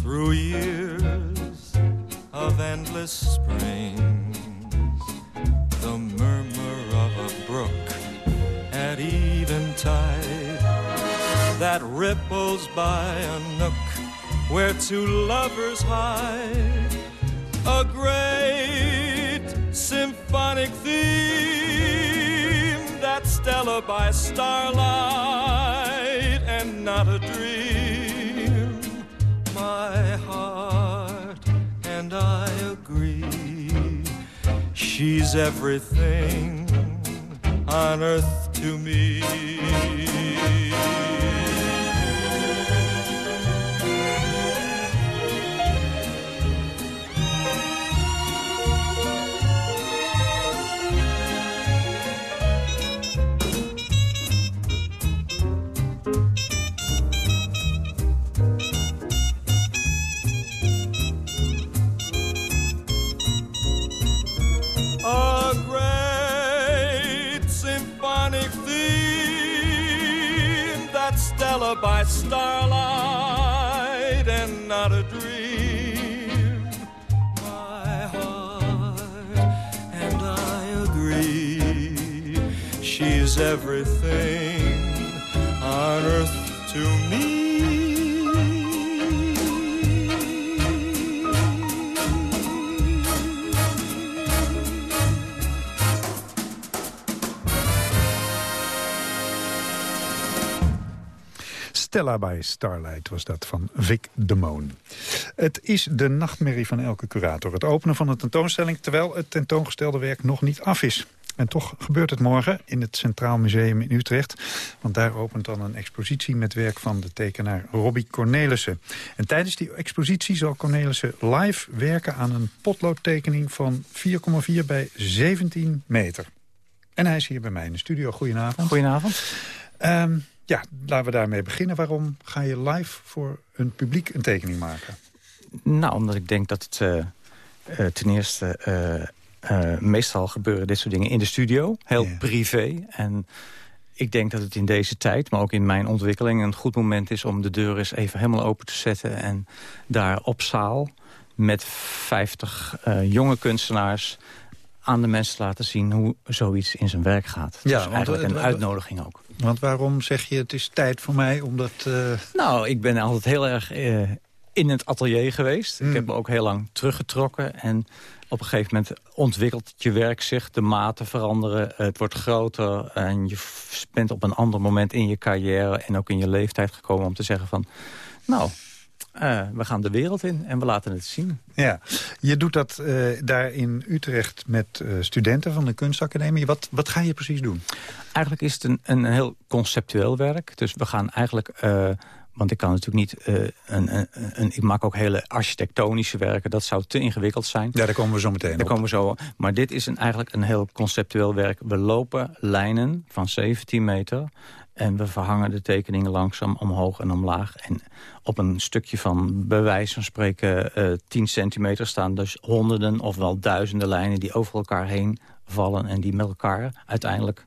through years of endless springs, the murmur of a brook at eventide that ripples by a nook where two lovers hide. A great symphonic theme that's stellar by starlight and not a dream. My and I agree. She's everything on earth to me. Stella by Starlight was dat van Vic de Moon. Het is de nachtmerrie van elke curator. Het openen van een tentoonstelling terwijl het tentoongestelde werk nog niet af is. En toch gebeurt het morgen in het Centraal Museum in Utrecht. Want daar opent dan een expositie met werk van de tekenaar Robbie Cornelissen. En tijdens die expositie zal Cornelissen live werken aan een potloodtekening van 4,4 bij 17 meter. En hij is hier bij mij in de studio. Goedenavond. Goedenavond. Um, ja, laten we daarmee beginnen. Waarom ga je live voor een publiek een tekening maken? Nou, omdat ik denk dat het uh, uh, ten eerste... Uh, meestal gebeuren dit soort dingen in de studio. Heel yeah. privé. En ik denk dat het in deze tijd, maar ook in mijn ontwikkeling... een goed moment is om de deur eens even helemaal open te zetten... en daar op zaal met 50 jonge kunstenaars aan de mensen laten zien hoe zoiets in zijn werk gaat. Ja, is eigenlijk een uitnodiging ook. Want waarom zeg je het is tijd voor mij om dat... Uh... Nou, ik ben altijd heel erg uh, in het atelier geweest. Mm. Ik heb me ook heel lang teruggetrokken. En op een gegeven moment ontwikkelt je werk zich. De maten veranderen, het wordt groter. En je bent op een ander moment in je carrière... en ook in je leeftijd gekomen om te zeggen van... nou, uh, we gaan de wereld in en we laten het zien. Ja, je doet dat uh, daar in Utrecht met uh, studenten van de kunstacademie. Wat, wat ga je precies doen? Eigenlijk is het een, een heel conceptueel werk. Dus we gaan eigenlijk... want ik kan natuurlijk niet... een, een, een, ik maak ook hele architectonische werken. Dat zou te ingewikkeld zijn. Ja, daar komen we zo meteen Daar op. komen we zo Maar dit is een, eigenlijk een heel conceptueel werk. We lopen lijnen van 17 meter... En we verhangen de tekeningen langzaam omhoog en omlaag. En op een stukje van, bij wijze van spreken, uh, 10 centimeter staan dus honderden of wel duizenden lijnen die over elkaar heen vallen. En die met elkaar uiteindelijk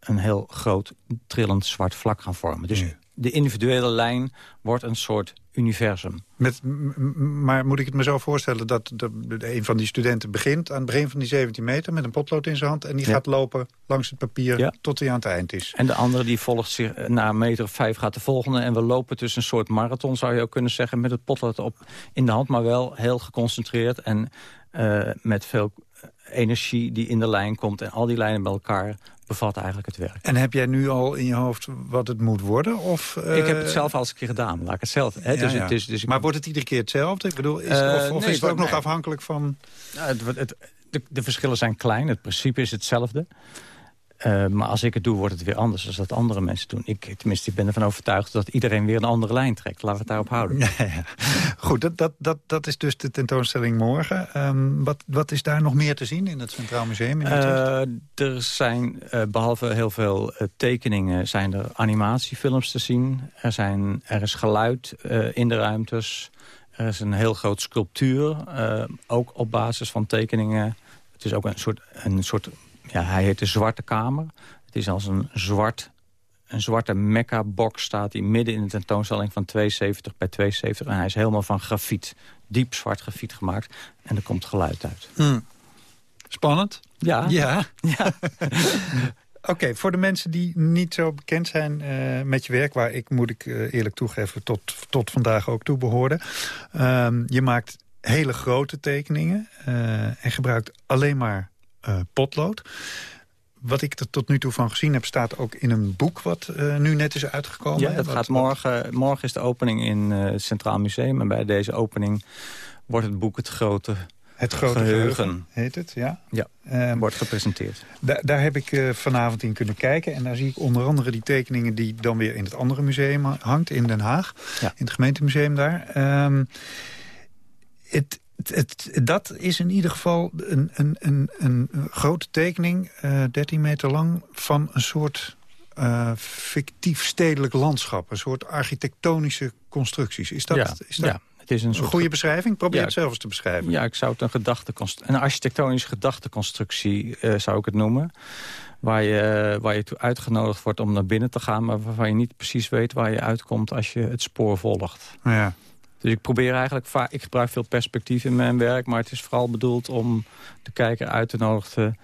een heel groot trillend zwart vlak gaan vormen. Dus ja. de individuele lijn wordt een soort universum. Met, maar moet ik het me zo voorstellen dat de, een van die studenten begint... aan het begin van die 17 meter met een potlood in zijn hand... en die ja. gaat lopen langs het papier ja. tot hij aan het eind is. En de andere die volgt zich na een meter of vijf gaat de volgende... en we lopen dus een soort marathon, zou je ook kunnen zeggen... met het potlood op in de hand, maar wel heel geconcentreerd... en uh, met veel energie die in de lijn komt... en al die lijnen bij elkaar bevat eigenlijk het werk. En heb jij nu al in je hoofd wat het moet worden? Of, uh... Ik heb het zelf al eens een keer gedaan, laat ik het zelf. Hè? Ja, dus, ja. Dus, dus ik... Maar wordt het iedere keer hetzelfde? Ik bedoel, is, uh, of, of nee, is het ook nog afhankelijk van... Nou, het, het, de, de, verschillen zijn klein, het principe is hetzelfde. Uh, maar als ik het doe, wordt het weer anders dan dat andere mensen doen. Ik, tenminste, ik ben ervan overtuigd dat iedereen weer een andere lijn trekt. Laten we het daarop houden. Ja, ja. Goed, dat, dat, dat, dat is dus de tentoonstelling morgen. Um, wat, wat is daar nog meer te zien in het Centraal Museum? In uh, er zijn, uh, behalve heel veel tekeningen, zijn er animatiefilms te zien. Er, zijn, er is geluid in de ruimtes. Er is een heel groot sculptuur, ook op basis van tekeningen. Het is ook een soort, een soort ja, hij heet de Zwarte Kamer. Het is als een, zwart, een zwarte Mecca-box staat hij midden in de tentoonstelling van 72 bij 72. En hij is helemaal van grafiet, diep zwart grafiet gemaakt. En er komt geluid uit. Hmm. Spannend. Ja. Ja. ja. Oké, okay, voor de mensen die niet zo bekend zijn uh, met je werk... waar ik, moet ik uh, eerlijk toegeven, tot, tot vandaag ook toe behoorde. Um, je maakt hele grote tekeningen uh, en gebruikt alleen maar uh, potlood. Wat ik er tot nu toe van gezien heb, staat ook in een boek wat uh, nu net is uitgekomen. Ja, het wat, gaat morgen, morgen is de opening in uh, het Centraal Museum. En bij deze opening wordt het boek Het Grote het grote geheugen, geheugen, heet het, ja. Ja, um, wordt gepresenteerd. Da daar heb ik uh, vanavond in kunnen kijken. En daar zie ik onder andere die tekeningen die dan weer in het andere museum hangt, in Den Haag. Ja. In het gemeentemuseum daar. Um, het, het, dat is in ieder geval een, een, een, een grote tekening, uh, 13 meter lang... van een soort uh, fictief stedelijk landschap. Een soort architectonische constructies. Is dat, ja, is dat ja. Het is een, een goede beschrijving? Probeer ja, het zelf eens te beschrijven. Ja, ik zou het een, gedachteconst een architectonische gedachteconstructie uh, zou ik het noemen. Waar je, waar je toe uitgenodigd wordt om naar binnen te gaan... maar waarvan je niet precies weet waar je uitkomt als je het spoor volgt. Ja. Dus ik probeer eigenlijk vaak, ik gebruik veel perspectief in mijn werk, maar het is vooral bedoeld om de kijker uit te nodigen,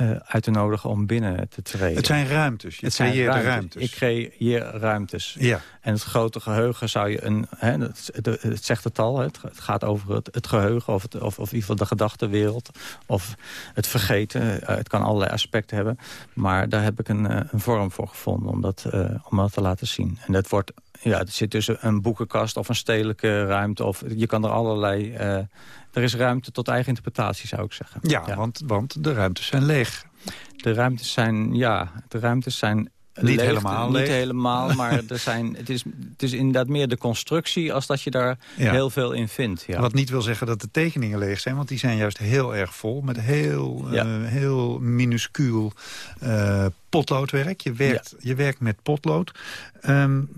uh, uit te nodigen om binnen te treden. Het zijn ruimtes, je het zijn ruimtes. ruimtes. Ik creëer ruimtes. Ja. En het grote geheugen zou je een, hè, het, het, het zegt het al, het, het gaat over het, het geheugen of, het, of, of in ieder geval de gedachtenwereld of het vergeten. Uh, het kan allerlei aspecten hebben, maar daar heb ik een, uh, een vorm voor gevonden om dat, om dat te laten zien. En dat wordt Ja, het zit tussen een boekenkast of een stedelijke ruimte. Of je kan er allerlei... Uh, er is ruimte tot eigen interpretatie, zou ik zeggen. Ja, Want, want de ruimtes zijn leeg. De ruimtes zijn, ja, de ruimtes zijn niet helemaal Niet helemaal, maar er zijn, het, is, het is inderdaad meer de constructie... als dat je daar heel veel in vindt. Ja. Wat niet wil zeggen dat de tekeningen leeg zijn... want die zijn juist heel erg vol met heel, ja. uh, heel minuscuul uh, potloodwerk. Je werkt, je werkt met potlood. Um,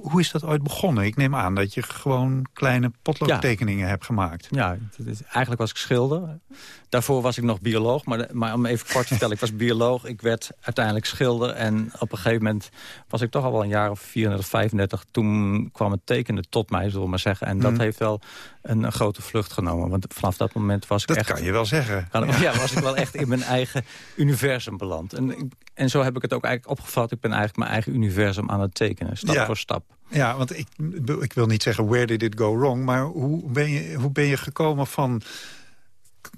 hoe is dat ooit begonnen? Ik neem aan dat je gewoon kleine potloodtekeningen ja. hebt gemaakt. Ja, is, eigenlijk was ik schilder. Daarvoor was ik nog bioloog. Maar, maar om even kort te vertellen, ik was bioloog. Ik werd uiteindelijk schilder. En op een gegeven moment was ik toch al wel een jaar of 34, 35. Toen kwam het tekenen tot mij, zullen we maar zeggen. En dat Mhm. heeft wel een, een grote vlucht genomen. Want vanaf dat moment was ik Dat echt... kan je wel zeggen. Kan ja, was ik wel echt in mijn eigen universum beland. En, en zo heb ik het ook eigenlijk opgevat. Ik ben eigenlijk mijn eigen universum aan het tekenen, stap Ja. voor stap. Ja, want ik, ik wil niet zeggen where did it go wrong... maar hoe ben je, hoe ben je gekomen van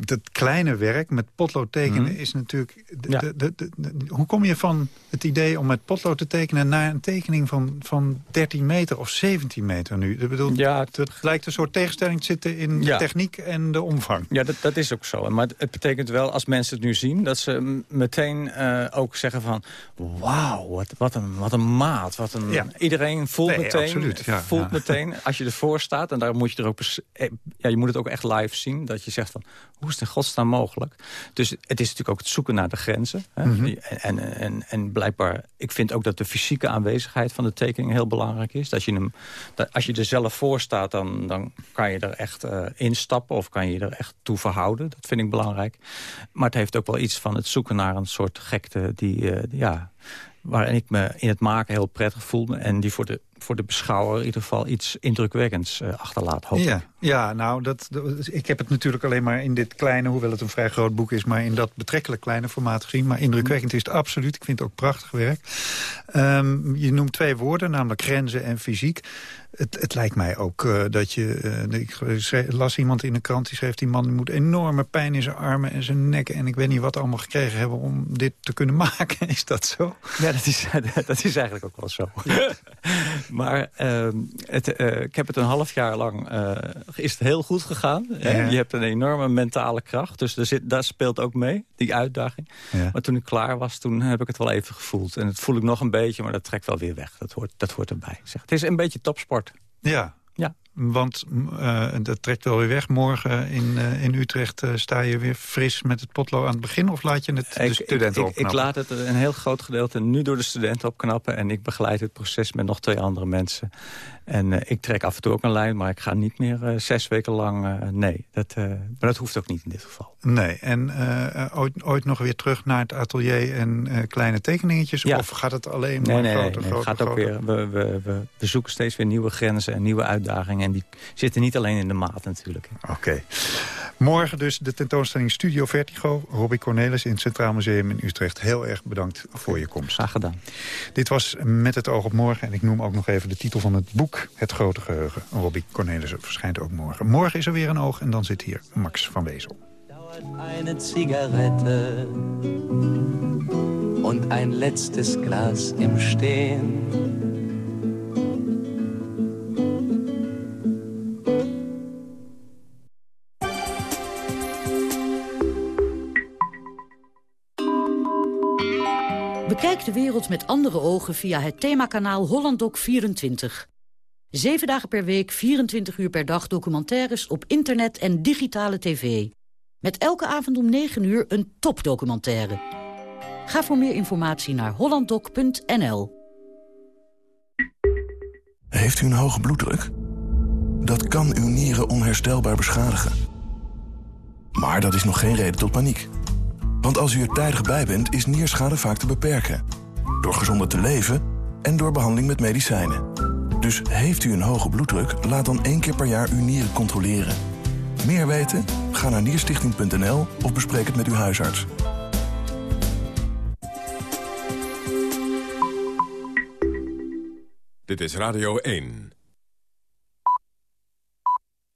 dat kleine werk met potlood tekenen Mhm. is natuurlijk... de- de, de, de- de- hoe kom je van het idee om met potlood te tekenen... naar een tekening van, van 13 meter of 17 meter nu? Ik bedoel, Ja, het lijkt een soort tegenstelling te zitten in de Ja. techniek en de omvang. Ja, dat, dat is ook zo. Maar het- betekent wel, als mensen het nu zien... dat ze meteen eh, ook zeggen van... wauw, wat, wat, een, wat een maat. Wat een, Ja. Iedereen voelt Nee, meteen, absoluut, voelt meteen als je ervoor staat... en daar moet je er ook... eh, Ja, je moet het ook echt live zien. Dat je zegt van, hoe is het in godsnaam mogelijk? Dus het is natuurlijk ook het zoeken naar de grenzen. Hè? Mhm. En, en, en, en blijkbaar, ik vind ook dat de fysieke aanwezigheid van de tekening heel belangrijk is. Dat je hem, dat als je er zelf voor staat, dan, dan kan je er echt eh, instappen of kan je er echt toe verhouden. Dat vind ik belangrijk. Maar het heeft ook wel iets van het zoeken naar een soort gekte die, eh, ja, waarin ik me in het maken heel prettig voelde. En die voor de, voor de beschouwer in ieder geval iets indrukwekkends eh, achterlaat. Hoop ik. Ja, ja nou, dat, dat- ik heb het natuurlijk alleen maar in dit kleine... hoewel het een vrij groot boek is, maar in dat betrekkelijk kleine formaat gezien. Maar indrukwekkend is het absoluut. Ik vind het ook prachtig werk. Ehm, je noemt twee woorden, namelijk grenzen en fysiek. Het, het lijkt mij ook eh, dat je... eh, ik schreef- las iemand in de krant, die schreef... die man moet enorme pijn in zijn armen en zijn nek... en ik weet niet wat allemaal gekregen hebben om dit te kunnen maken. Is dat zo? Ja, dat is, dat is eigenlijk ook wel zo. maar ehm, het, eh, ik heb het een half jaar lang... eh, is het heel goed gegaan. Ja. Je hebt een enorme mentale kracht. Dus daar, zit, daar speelt ook mee, die uitdaging. Ja. Maar toen ik klaar was, toen heb ik het wel even gevoeld. En het voel ik nog een beetje, maar dat trekt wel weer weg. Dat hoort, dat hoort erbij. Zeg. Het is een beetje topsport. Ja. Want eh, dat trekt wel weer weg. Morgen in, eh, in Utrecht eh, sta je weer fris met het potlood aan het begin... of laat je het de Ik- studenten ik, ik, ik opknappen? laat het een heel groot gedeelte nu door de studenten opknappen. En ik begeleid het proces met nog twee andere mensen. En ik trek af en toe ook een lijn, maar ik ga niet meer zes weken lang... nee, dat, maar dat hoeft ook niet in dit geval. Nee, en ooit, ooit nog weer terug naar het atelier en kleine tekeningetjes? Ja. Of gaat het alleen maar nee, nee, grote, nee, gaat ook grote- weer. We, we, we, we zoeken steeds weer nieuwe grenzen en nieuwe uitdagingen. En die zitten niet alleen in de maat natuurlijk. Oké. Morgen dus de tentoonstelling Studio Vertigo. Robbie Cornelis in het Centraal Museum in Utrecht. Heel erg bedankt voor je komst. Graag gedaan. Dit was Met het oog op morgen. En ik noem ook nog even de titel van het boek. Het grote geheugen. Robbie Cornelis verschijnt ook morgen. Morgen is er weer een oog en dan zit hier Max van Wezel. eine Zigarette und ein letztes Glas im Stehen. Bekijk de wereld met andere ogen via het themakanaal HollandDoc24. Zeven dagen per week, 24 uur per dag documentaires op internet en digitale tv. Met elke avond om 9 uur een topdocumentaire. Ga voor meer informatie naar hollanddoc.nl. Heeft u een hoge bloeddruk? Dat kan uw nieren onherstelbaar beschadigen. Maar dat is nog geen reden tot paniek. Want als u er tijdig bij bent, is nierschade vaak te beperken. Door gezonder te leven en door behandeling met medicijnen. Dus heeft u een hoge bloeddruk, laat dan één keer per jaar uw nieren controleren. Meer weten? Ga naar nierstichting.nl of bespreek het met uw huisarts. Dit is Radio 1.